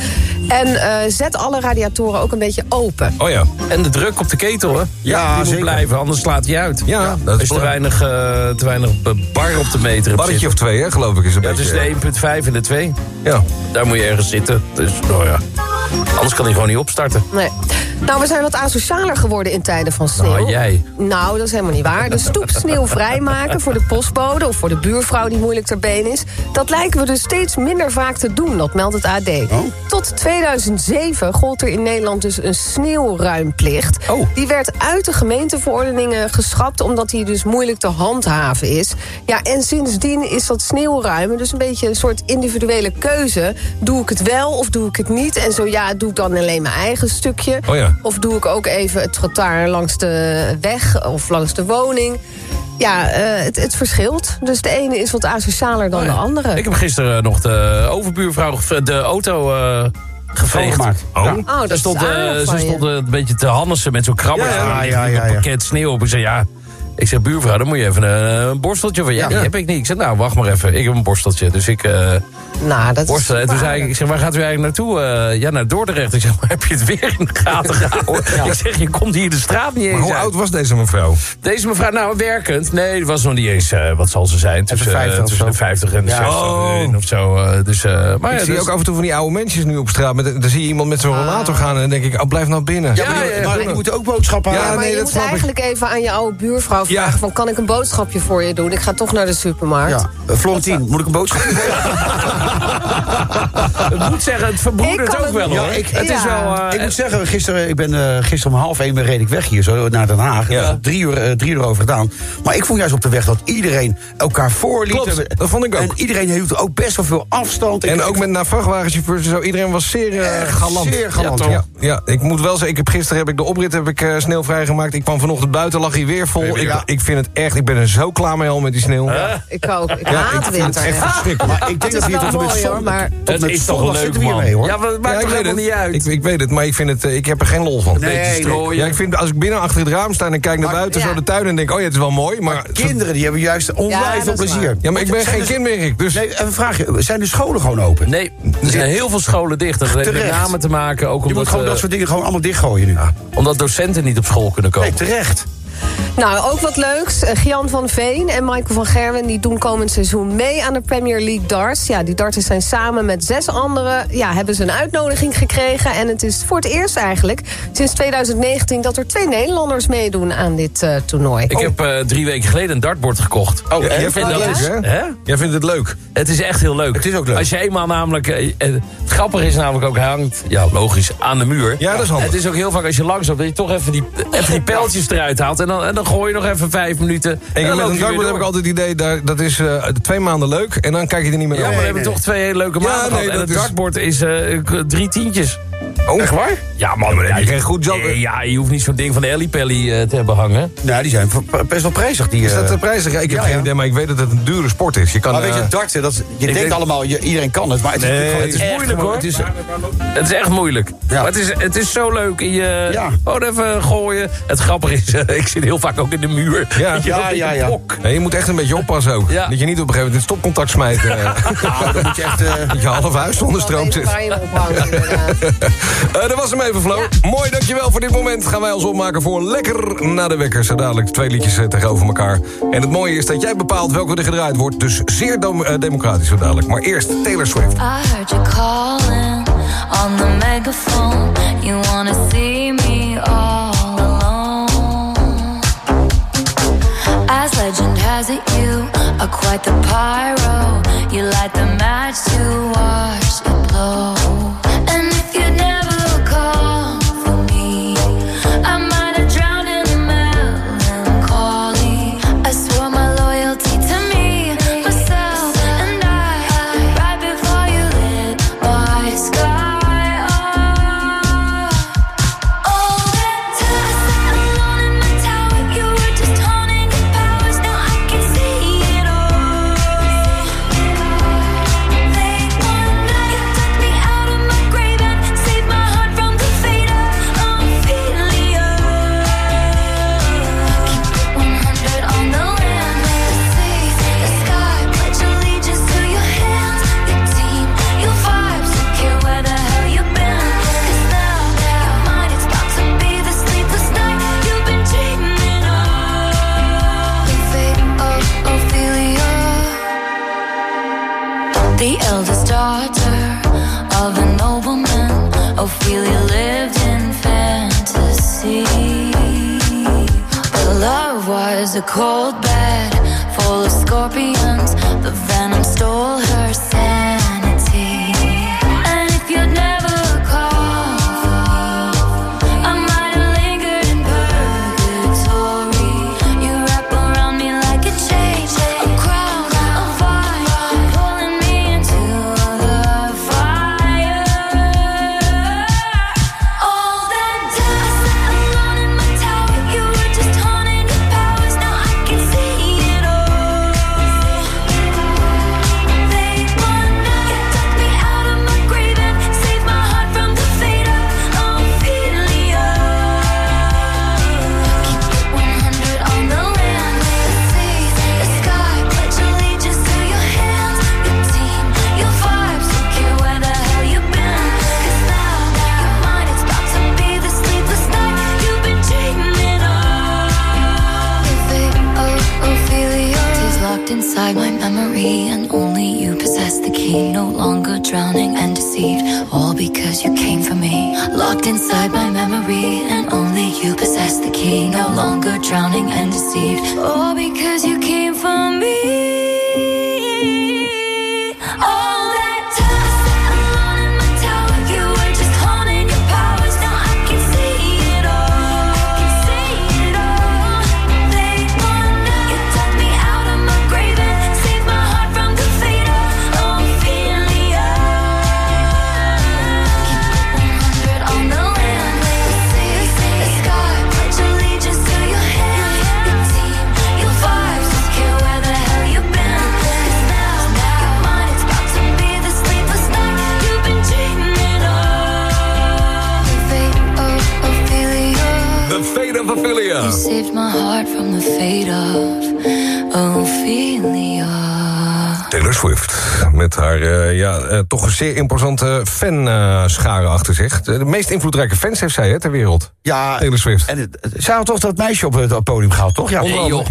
Speaker 4: En uh, zet alle radiatoren ook een beetje open.
Speaker 13: Oh ja. En de druk op de ketel, hè?
Speaker 6: Ja,
Speaker 13: die moet blijven, anders slaat hij uit.
Speaker 5: Ja, dat
Speaker 13: Er
Speaker 5: is
Speaker 13: is te weinig, eh, te weinig eh, bar op de meter. hebt
Speaker 5: Barretje of twee, hè, geloof ik. Is een
Speaker 13: Ja, het is
Speaker 5: beetje,
Speaker 13: de 1.5 en de 2.
Speaker 5: Ja.
Speaker 13: Daar moet je ergens zitten. Dus, nou ja. Anders kan hij gewoon niet opstarten.
Speaker 4: Nee. Nou, we zijn wat asocialer geworden in tijden van sneeuw.
Speaker 13: Nou, jij.
Speaker 4: Nou, dat is helemaal niet waar. De stoep sneeuw vrijmaken voor de postbode... of voor de buurvrouw die moeilijk ter been is... dat lijken we dus steeds minder vaak te doen, dat meldt het AD. Tot 2007 gold er in Nederland dus een sneeuwruimplicht. Die werd uit de gemeenteverordeningen geschrapt... omdat die dus moeilijk te handhaven is. Ja, en sindsdien is dat sneeuwruimen dus een beetje een soort individuele keuze. Doe ik het wel of doe ik het niet? En zo ja, doe ik dan alleen mijn eigen stukje?
Speaker 5: Oh ja.
Speaker 4: Of doe ik ook even het trottoir langs de weg of langs de woning? Ja, eh, het, het verschilt. Dus de ene is wat asocialer dan de andere.
Speaker 13: Ik heb gisteren nog de overbuurvrouw de auto eh geveegd. Oh,
Speaker 4: Oh, dat
Speaker 13: ze
Speaker 4: is
Speaker 13: stond, eh, ze stond een beetje te hannissen met zo'n krabber.
Speaker 6: Ja, ja,
Speaker 13: Die
Speaker 6: ja,
Speaker 13: ging
Speaker 6: ja,
Speaker 13: Een
Speaker 6: ja.
Speaker 13: pakket sneeuw op. Ik zei, ja... Ik zeg, buurvrouw, dan moet je even een, een borsteltje van. Ja, die heb ik niet. Ik zeg, nou, wacht maar even. Ik heb een borsteltje. Dus ik eh
Speaker 4: nou, dat.
Speaker 13: En toen zei ik, ik zeg, waar gaat u eigenlijk naartoe? Eh, ja, naar Dordrecht. Ik zeg, maar heb je het weer in de gaten gehouden? Ik zeg, je komt hier de straat niet eens
Speaker 5: Maar hoe
Speaker 13: uit.
Speaker 5: oud was deze mevrouw?
Speaker 13: Deze mevrouw, nou, werkend. Nee, die was nog niet eens, eh, wat zal ze zijn? Tussen,
Speaker 6: 50
Speaker 13: eh,
Speaker 6: of
Speaker 13: tussen
Speaker 6: zo.
Speaker 13: de 50 en de
Speaker 6: Ja.
Speaker 13: 60
Speaker 5: Oh.
Speaker 13: in of zo. eh, dus, eh, maar
Speaker 5: ik
Speaker 13: ja,
Speaker 5: zie
Speaker 13: dus-
Speaker 5: ook af en toe van die oude mensen nu op straat. Met, dan zie je iemand met zo'n rollator gaan en dan denk ik, oh, blijf nou binnen.
Speaker 6: Ja, maar, die moeten ook boodschappen
Speaker 5: Ja,
Speaker 4: Ja,
Speaker 6: halen.
Speaker 4: maar je moet eigenlijk even aan je oude buurvrouw
Speaker 5: Ja.
Speaker 4: van kan ik een boodschapje voor je doen? Ik ga toch naar de supermarkt.
Speaker 6: Ja, eh, Florentien, moet ik een boodschap
Speaker 13: Ik moet zeggen, het verbroedert
Speaker 4: kan
Speaker 13: ook
Speaker 4: het-
Speaker 13: wel,
Speaker 4: Ja,
Speaker 13: hoor.
Speaker 4: ik-
Speaker 13: het is wel... eh,
Speaker 6: Ik moet zeggen, gisteren, ik ben, eh, gisteren om half één reed ik weg hier zo naar Den Haag. Drie, uur, drie uur over gedaan. Maar ik vond juist op de weg dat iedereen elkaar voorliet.
Speaker 5: Klopt, dat vond ik ook.
Speaker 6: En iedereen hield ook best wel veel afstand.
Speaker 5: En
Speaker 6: Ik-
Speaker 5: ook
Speaker 6: ik-
Speaker 5: met naar vrachtwagenchauffeurs en zo. Iedereen was zeer eh, galant.
Speaker 6: zeer galant,
Speaker 5: ja, ik moet wel zeggen, ik heb, gisteren heb ik de oprit heb ik, eh, sneeuw vrijgemaakt. Ik kwam vanochtend buiten, lag hij weer vol. Ik,
Speaker 6: Ja.
Speaker 5: ik vind het echt, ik ben er zo klaar mee al met die sneeuw.
Speaker 4: Ik ook. Ik
Speaker 5: Ja,
Speaker 4: haat
Speaker 5: ik vind het
Speaker 4: winter.
Speaker 5: echt verschrikkelijk.
Speaker 6: Maar ik denk
Speaker 4: Het
Speaker 6: dat hier
Speaker 4: wel
Speaker 6: tot met
Speaker 4: mooi, hoor,
Speaker 6: zondag-
Speaker 4: maar-
Speaker 6: tot
Speaker 13: het
Speaker 6: met
Speaker 13: is toch leuk, man.
Speaker 6: hiermee, hoor.
Speaker 13: Ja, maar het maakt toch helemaal niet uit.
Speaker 5: Ik, ik weet het, maar ik, vind het, eh, ik heb er geen lol van.
Speaker 13: Beetje
Speaker 4: Nee,
Speaker 13: strooien.
Speaker 5: Ja, ik vind als ik binnen achter het raam sta en kijk naar
Speaker 6: Maar-
Speaker 5: buiten,
Speaker 4: ja.
Speaker 5: zo de tuin en denk, oh ja, het is wel mooi. Maar,
Speaker 6: Kinderen die hebben juist onwijs veel plezier.
Speaker 5: ja, maar ik ben geen
Speaker 6: de-
Speaker 5: kind meer, ik. Dus
Speaker 6: Nee, even een vraagje. Zijn de scholen gewoon open?
Speaker 13: Nee, er zijn heel veel scholen dicht. Dat heeft met name te maken ook
Speaker 6: Je
Speaker 13: omdat,
Speaker 6: moet gewoon
Speaker 13: eh,
Speaker 6: dat soort dingen gewoon allemaal dichtgooien nu.
Speaker 13: omdat docenten niet op school kunnen komen.
Speaker 6: Nee, terecht.
Speaker 4: Nou, ook wat leuks. Eh, Gian van Veen en Michael van Gerwen... die doen komend seizoen mee aan de Premier League darts. Ja, die darters zijn samen met zes anderen... Ja, hebben ze een uitnodiging gekregen. En het is voor het eerst eigenlijk sinds 2019... dat er twee Nederlanders meedoen aan dit eh, toernooi.
Speaker 13: Ik heb eh, drie weken geleden een dartbord gekocht.
Speaker 5: Oh, jij
Speaker 13: en
Speaker 5: vindt het
Speaker 13: dat
Speaker 5: leuk,
Speaker 13: is-
Speaker 5: hè? Jij vindt het leuk?
Speaker 13: Het is echt heel leuk.
Speaker 5: Het is ook leuk.
Speaker 13: Als je eenmaal namelijk... het grappige is namelijk ook, hij hangt, ja logisch, aan de muur.
Speaker 5: Ja, dat is handig.
Speaker 13: Het is ook heel vaak als je langs loopt... dat je toch even die, even die pijltjes eruit haalt. En dan, en dan gooi je nog even vijf minuten. En dan
Speaker 5: met een dartboard heb ik altijd het idee... Dat, dat is eh, twee maanden leuk en dan kijk je er niet meer
Speaker 13: Ja,
Speaker 5: naar.
Speaker 13: maar we hebben toch twee hele leuke
Speaker 5: Ja,
Speaker 13: maanden gehad. En het
Speaker 5: is-
Speaker 13: is eh, drie tientjes.
Speaker 5: Oh, echt waar?
Speaker 13: Ja, man. ja,
Speaker 5: je geen goed
Speaker 13: Nee, ja, je hoeft niet zo'n ding van de Ellie Pelly eh, te hebben hangen.
Speaker 6: Nou, die zijn best wel prijzig. Die,
Speaker 5: Is dat
Speaker 6: eh,
Speaker 5: de prijzig? Ik heb
Speaker 6: ja,
Speaker 5: geen
Speaker 6: ja.
Speaker 5: idee, maar ik weet dat het een dure sport is. Je kan,
Speaker 6: Maar weet je,
Speaker 5: eh,
Speaker 6: darten, dat, is- je denkt
Speaker 13: denk-
Speaker 6: allemaal, je, iedereen kan het. Maar het is,
Speaker 5: Nee,
Speaker 13: Het is moeilijk hoor. Het is, het is echt moeilijk. Maar het is, het is zo leuk. En Je,
Speaker 6: Ja.
Speaker 13: Gewoon even gooien. Het grappige is, eh, ik zit heel vaak ook in de muur.
Speaker 5: Ja.
Speaker 6: Ja,
Speaker 13: in
Speaker 6: ja, ja.
Speaker 5: je moet echt een beetje oppassen ook.
Speaker 13: Ja.
Speaker 5: Dat je niet op een gegeven moment in stopcontact smijt. eh,
Speaker 6: dan moet je echt... eh,
Speaker 5: dat je half huis zonder stroom zit. Eh, dat was hem even, Flo. Mooi, dankjewel voor dit moment. Gaan wij ons opmaken voor Lekker na de Wekker. Zo dadelijk twee liedjes eh, tegenover elkaar. En het mooie is dat jij bepaalt welke er gedraaid wordt. Dus zeer dom- eh, democratisch zo dadelijk. Maar eerst Taylor Swift.
Speaker 37: I heard you calling on the megaphone. You wanna see me all alone. As legend has it, you are quite the pyro. You light the match to watch it blow. Was a cold
Speaker 5: haar eh, ja, eh, toch een zeer imposante fanschare achter zich. De, de meest invloedrijke fans heeft zij hè, ter wereld.
Speaker 6: Ja,
Speaker 5: Taylor Swift.
Speaker 6: En het- het- zij had toch dat meisje op het, op het podium gehaald, toch? Ja,
Speaker 13: Nee, joh.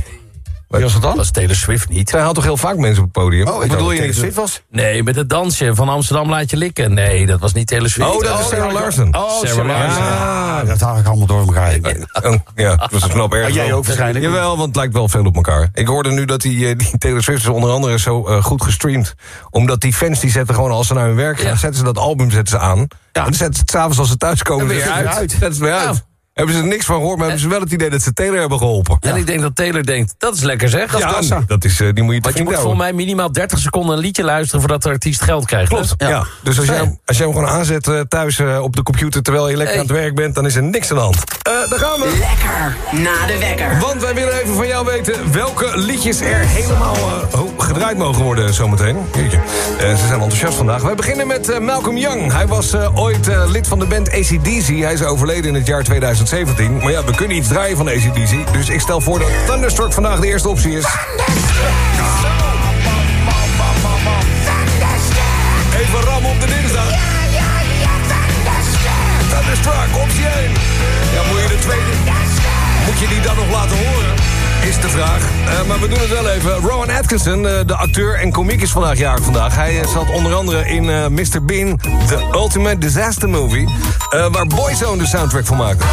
Speaker 6: Wie was dat dan?
Speaker 13: Dat was Taylor Swift niet.
Speaker 5: Zij haalt toch heel vaak mensen op het podium?
Speaker 6: Oh, ik
Speaker 5: bedoel
Speaker 6: dat
Speaker 5: je
Speaker 6: Taylor
Speaker 5: niet?
Speaker 6: Swift was.
Speaker 13: Nee, met het dansje van Amsterdam laat je likken. Nee, dat was niet Taylor Swift.
Speaker 5: Oh, dat is Sarah Larsen.
Speaker 13: Oh, Sarah Larsen.
Speaker 6: Ja, dat haal ik allemaal door elkaar heen.
Speaker 5: Oh, ja, dat was een knap erg.
Speaker 6: Ah, jij ook waarschijnlijk.
Speaker 5: Jawel, want het lijkt wel veel op elkaar. Ik hoorde nu dat die, eh, die Taylor Swift is onder andere zo eh, goed gestreamd. Omdat die fans die zetten gewoon als ze naar hun werk gaan...
Speaker 13: Ja.
Speaker 5: zetten ze dat album zetten ze aan. En dan zetten ze het s'avonds als ze thuiskomen...
Speaker 13: En weer uit.
Speaker 5: Zetten ze het weer uit. Hebben ze er niks van gehoord, maar hebben ze wel het idee dat ze Taylor hebben geholpen.
Speaker 13: En ik denk dat Taylor denkt, dat is lekker zeg.
Speaker 5: Ja, dat is, eh, die moet je
Speaker 13: Want je moet volgens mij minimaal 30 seconden een liedje luisteren... voordat de artiest geld krijgt.
Speaker 5: Klopt,
Speaker 13: hè?
Speaker 5: ja. Dus als jij, hem- als jij hem gewoon aanzet eh, thuis eh, op de computer... terwijl je lekker
Speaker 13: Hey.
Speaker 5: aan het werk bent, dan is er niks aan de hand. Eh daar gaan we.
Speaker 3: Lekker na de wekker.
Speaker 5: Want wij willen even van jou weten welke liedjes er helemaal eh, gedraaid mogen worden zometeen. Jeetje. Eh, ze zijn enthousiast vandaag. Wij beginnen met eh, Malcolm Young. Hij was eh, ooit eh, lid van de band ACDC. Hij is overleden in het jaar 2017. Maar ja, we kunnen iets draaien van ACDC. Dus ik stel voor dat Thunderstruck vandaag de eerste optie is. Even rammen op de dinsdag. Thunderstruck, optie 1. Ja, moet je de tweede... Moet je die dan nog laten horen? Is de vraag. Eh, maar we doen het wel even. Rowan Atkinson, eh, de acteur en komiek, is vandaag jarig vandaag. Hij eh, zat onder andere in eh, Mr. Bean, The Ultimate Disaster Movie... waar Boyzone de soundtrack van maakte.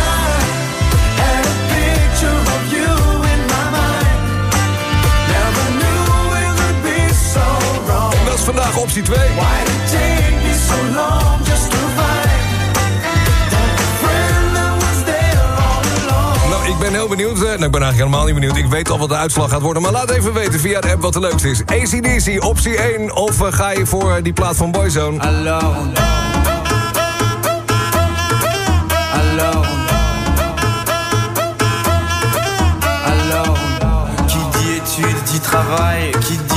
Speaker 5: En dat is vandaag optie 2. Nou, ik ben heel benieuwd. eh, nou, ik ben eigenlijk helemaal niet benieuwd. Ik weet al wat de uitslag gaat worden. Maar laat even weten via de app wat de leukste is. ACDC, optie 1. Of eh, ga je voor eh, die plaat van Boyzone?
Speaker 20: Qui dit travail, qui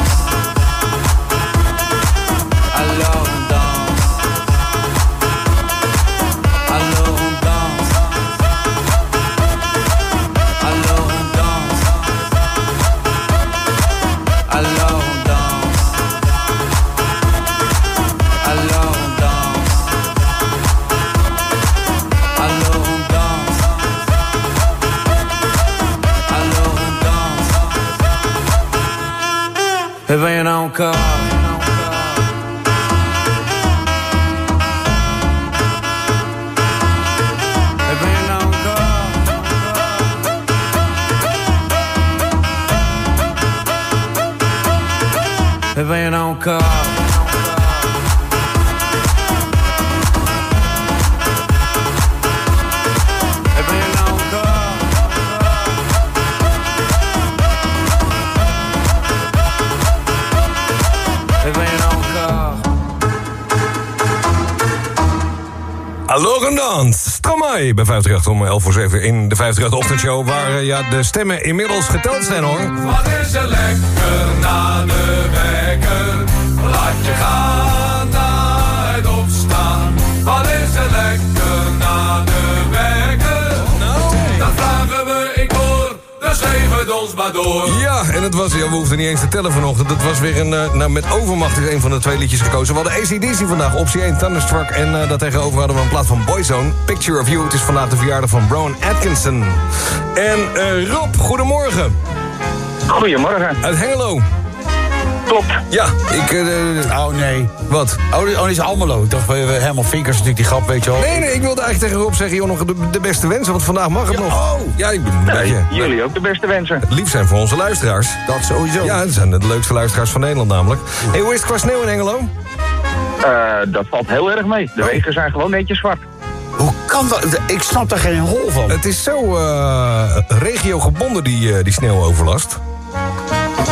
Speaker 5: Bij 538 om 11 voor 7 in de 538 ochtendshow... waar eh, ja, de stemmen inmiddels geteld zijn, hoor.
Speaker 38: Wat is er lekker na de wekker? Laat je gaan naar het opstaan. Wat is er lekker Geef het ons maar door.
Speaker 5: Ja, en het was, ja, we hoefden niet eens te tellen vanochtend. Het was weer een, eh, nou, met overmacht is een van de twee liedjes gekozen. We hadden ACDC vandaag, optie 1, Thunderstruck. En uh, daartegenover hadden we een plaat van Boyzone, Picture of You. Het is vandaag de verjaardag van Brown Atkinson. En uh, Rob, goedemorgen.
Speaker 39: Goedemorgen.
Speaker 5: Uit Hengelo.
Speaker 39: Klopt.
Speaker 5: Ja, ik...
Speaker 6: oh nee.
Speaker 5: Wat?
Speaker 6: Oh, dit- oh, dit is Almelo. Ik dacht, we hebben helemaal vinkers natuurlijk die grap, weet je wel.
Speaker 5: Nee, nee, ik wilde eigenlijk tegen Rob zeggen... joh, nog de, de beste wensen, want vandaag mag het nog.
Speaker 6: Oh.
Speaker 5: Ja, ik ben een
Speaker 39: Nee,
Speaker 5: beetje...
Speaker 39: jullie ook de beste wensen.
Speaker 5: Het lief zijn voor onze luisteraars.
Speaker 6: Dat sowieso.
Speaker 5: Ja, het zijn de leukste luisteraars van Nederland namelijk. Hey, hoe is het qua sneeuw in Hengelo?
Speaker 39: Eh, dat valt heel erg mee. De wegen zijn gewoon netjes zwart.
Speaker 6: Hoe kan dat? Ik snap daar geen hol van.
Speaker 5: Het is zo eh regiogebonden, die, eh, die sneeuwoverlast.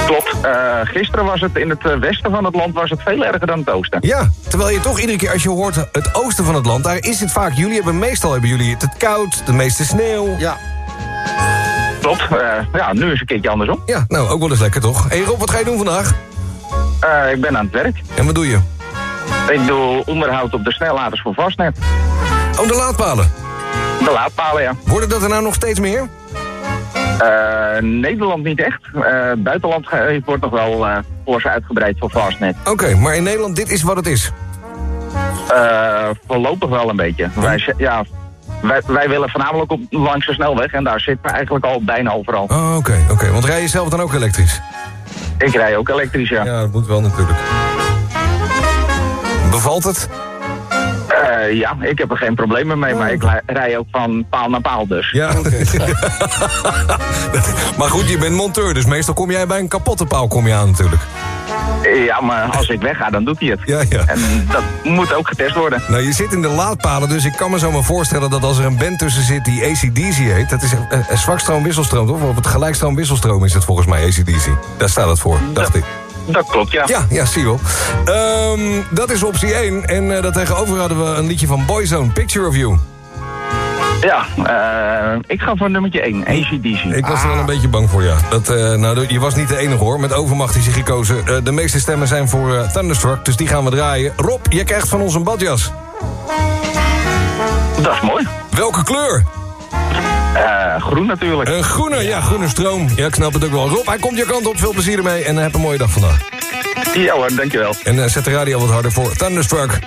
Speaker 39: Klopt. Eh, gisteren was het in het eh, westen van het land was het veel erger dan het oosten.
Speaker 5: Ja, terwijl je toch iedere keer als je hoort het oosten van het land... daar is het vaak, jullie hebben meestal hebben jullie het koud, de meeste sneeuw.
Speaker 6: Ja.
Speaker 39: Klopt. Eh, ja, nu is een keertje andersom.
Speaker 5: Ja, nou, ook wel eens lekker toch? Hey Rob, wat ga je doen vandaag?
Speaker 39: Eh, ik ben aan het werk.
Speaker 5: En wat doe je?
Speaker 39: Ik doe onderhoud op de snelladers voor vastnet.
Speaker 5: Oh, de laadpalen.
Speaker 39: De laadpalen, ja.
Speaker 5: Worden dat er nou nog steeds meer?
Speaker 39: Eh, Nederland niet echt. Eh, buitenland ge- wordt nog wel eh fors uitgebreid voor vastnet.
Speaker 5: Oké, maar in Nederland, dit is wat het is.
Speaker 39: Eh, voorlopig wel een beetje. Wij, z- ja, wij, wij willen voornamelijk op, langs de snelweg en daar zitten we eigenlijk al bijna overal.
Speaker 5: Oh, oké, oké. Want rij je zelf dan ook elektrisch?
Speaker 39: Ik rij ook elektrisch, ja.
Speaker 5: Ja, dat moet wel natuurlijk. Bevalt het?
Speaker 39: Eh, ja, ik heb er geen problemen mee, maar ik li- rij ook van paal naar paal dus.
Speaker 5: Ja, maar goed, je bent monteur, dus meestal kom jij bij een kapotte paal kom je aan natuurlijk.
Speaker 39: Ja, maar als ik wegga, dan doet hij het.
Speaker 5: Ja, ja.
Speaker 39: En dat moet ook getest worden.
Speaker 5: Nou, je zit in de laadpalen, dus ik kan me zo maar voorstellen... dat als er een band tussen zit die ACDC heet... dat is een, een zwakstroom wisselstroom, toch? Of het gelijkstroom wisselstroom is het volgens mij, ACDC. Daar staat het voor, dacht ik.
Speaker 39: Dat klopt, ja.
Speaker 5: Ja, ja, zie je wel. Ehm, dat is optie 1. En eh daartegenover hadden we een liedje van Boyzone, Picture of You.
Speaker 39: Ja, eh, ik ga voor nummertje 1, ACDC.
Speaker 5: Ik was er wel een beetje bang voor, ja. Dat, eh, nou, je was niet de enige hoor. Met overmacht is hij gekozen. De meeste stemmen zijn voor Thunderstruck, dus die gaan we draaien. Rob, je krijgt van ons een badjas.
Speaker 39: Dat is mooi.
Speaker 5: Welke kleur?
Speaker 39: Eh, groen natuurlijk.
Speaker 5: Een groene, ja, groene stroom. Ja, ik snap het ook wel. Rob, hij komt je kant op. Veel plezier ermee en eh, heb een mooie dag vandaag.
Speaker 39: Ja hoor, dankjewel.
Speaker 5: En eh, zet de radio wat harder voor Thunderstruck.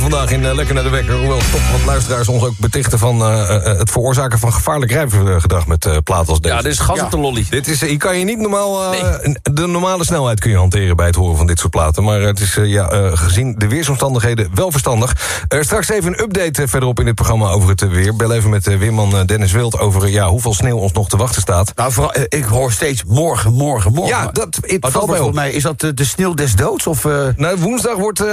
Speaker 5: Vandaag in eh, Lekker naar de Wekker. Hoewel toch wat luisteraars ons ook betichten van eh, eh, het veroorzaken van gevaarlijk rijgedrag met eh platen als deze.
Speaker 13: Ja, dit is gas op de lolly.
Speaker 5: Dit is, je kan je niet normaal, eh, de normale snelheid kun je hanteren bij het horen van dit soort platen. Maar het is ja, eh, gezien de weersomstandigheden wel verstandig. Eh, straks even een update verderop in dit programma over het weer. Bel even met weerman Dennis Wild over ja, hoeveel sneeuw ons nog te wachten staat.
Speaker 6: Nou, vooral, ik hoor steeds morgen, morgen, morgen.
Speaker 5: Ja, dat, het valt mij op.
Speaker 6: volgens mij, is dat de sneeuw des doods? Of, eh,
Speaker 5: Nou, woensdag wordt eh,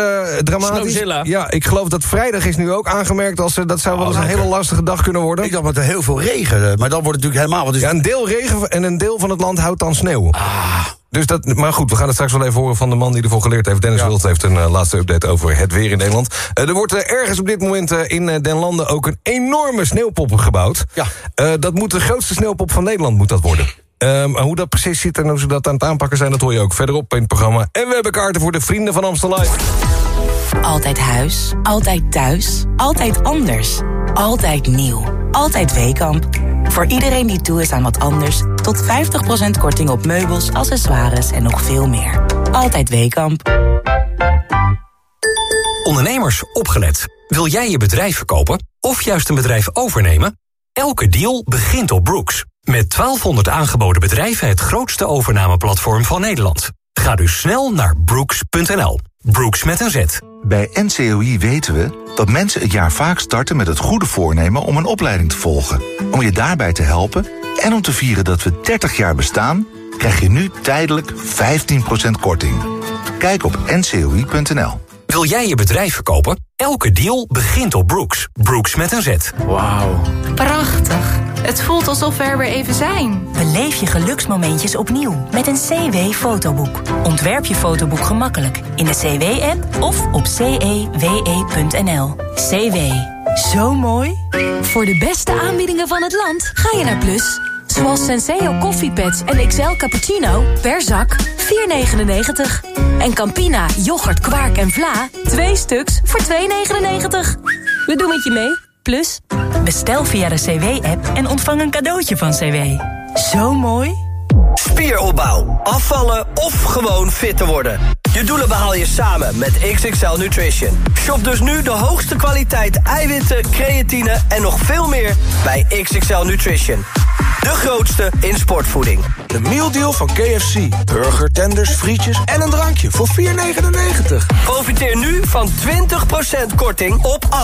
Speaker 5: dramatisch.
Speaker 13: Snowzilla.
Speaker 5: Ja, ik geloof dat vrijdag is nu ook aangemerkt... als dat zou wel eens een hele lastige dag kunnen worden.
Speaker 6: Ik dacht met heel veel regen, eh, maar dan wordt het natuurlijk helemaal... Het is-
Speaker 5: Ja, een deel regen en een deel van het land houdt dan sneeuw. Dus dat, maar goed, we gaan het straks wel even horen van de man die ervoor geleerd heeft. Dennis Wild heeft een eh, laatste update over het weer in Nederland. Eh, er wordt eh, ergens op dit moment in Den Landen ook een enorme sneeuwpop gebouwd.
Speaker 6: Ja.
Speaker 5: Dat moet de grootste sneeuwpop van Nederland moet dat worden. Ehm, hoe dat precies zit en hoe ze dat aan het aanpakken zijn... dat hoor je ook verderop in het programma. En we hebben kaarten voor de Vrienden van Amstel Live.
Speaker 8: Altijd huis, altijd thuis, altijd anders. Altijd nieuw, altijd Weekamp. Voor iedereen die toe is aan wat anders... tot 50% korting op meubels, accessoires en nog veel meer. Altijd Weekamp.
Speaker 40: Ondernemers, opgelet. Wil jij je bedrijf verkopen of juist een bedrijf overnemen? Elke deal begint op Brooks. Met 1200 aangeboden bedrijven het grootste overnameplatform van Nederland. Ga dus snel naar brooks.nl. Brooks met een Z.
Speaker 2: Bij NCOI weten we dat mensen het jaar vaak starten met het goede voornemen om een opleiding te volgen. Om je daarbij te helpen en om te vieren dat we 30 jaar bestaan, krijg je nu tijdelijk 15% korting. Kijk op ncoi.nl.
Speaker 40: Wil jij je bedrijf verkopen? Elke deal begint op Brooks. Brooks met een Z. Wauw.
Speaker 25: Prachtig. Het voelt alsof we er weer even zijn.
Speaker 8: Beleef je geluksmomentjes opnieuw met een CW-fotoboek. Ontwerp je fotoboek gemakkelijk in de CW-app of op cewe.nl. CW. Zo mooi.
Speaker 41: Voor de beste aanbiedingen van het land ga je naar Plus. Zoals Senseo koffiepads en XL cappuccino per zak 4,99. En Campina, yoghurt, kwark en vla 2 stuks voor 2,99. We doen het je mee, Plus.
Speaker 8: Bestel via de CW-app en ontvang een cadeautje van CW. Zo mooi.
Speaker 42: Spieropbouw, afvallen of gewoon fit te worden. Je doelen behaal je samen met XXL Nutrition. Shop dus nu de hoogste kwaliteit eiwitten, creatine en nog veel meer bij XXL Nutrition. De grootste in sportvoeding.
Speaker 43: De mealdeal van KFC. Burger, tenders, frietjes en een drankje voor 4,99.
Speaker 42: Profiteer nu van 20% korting op alles.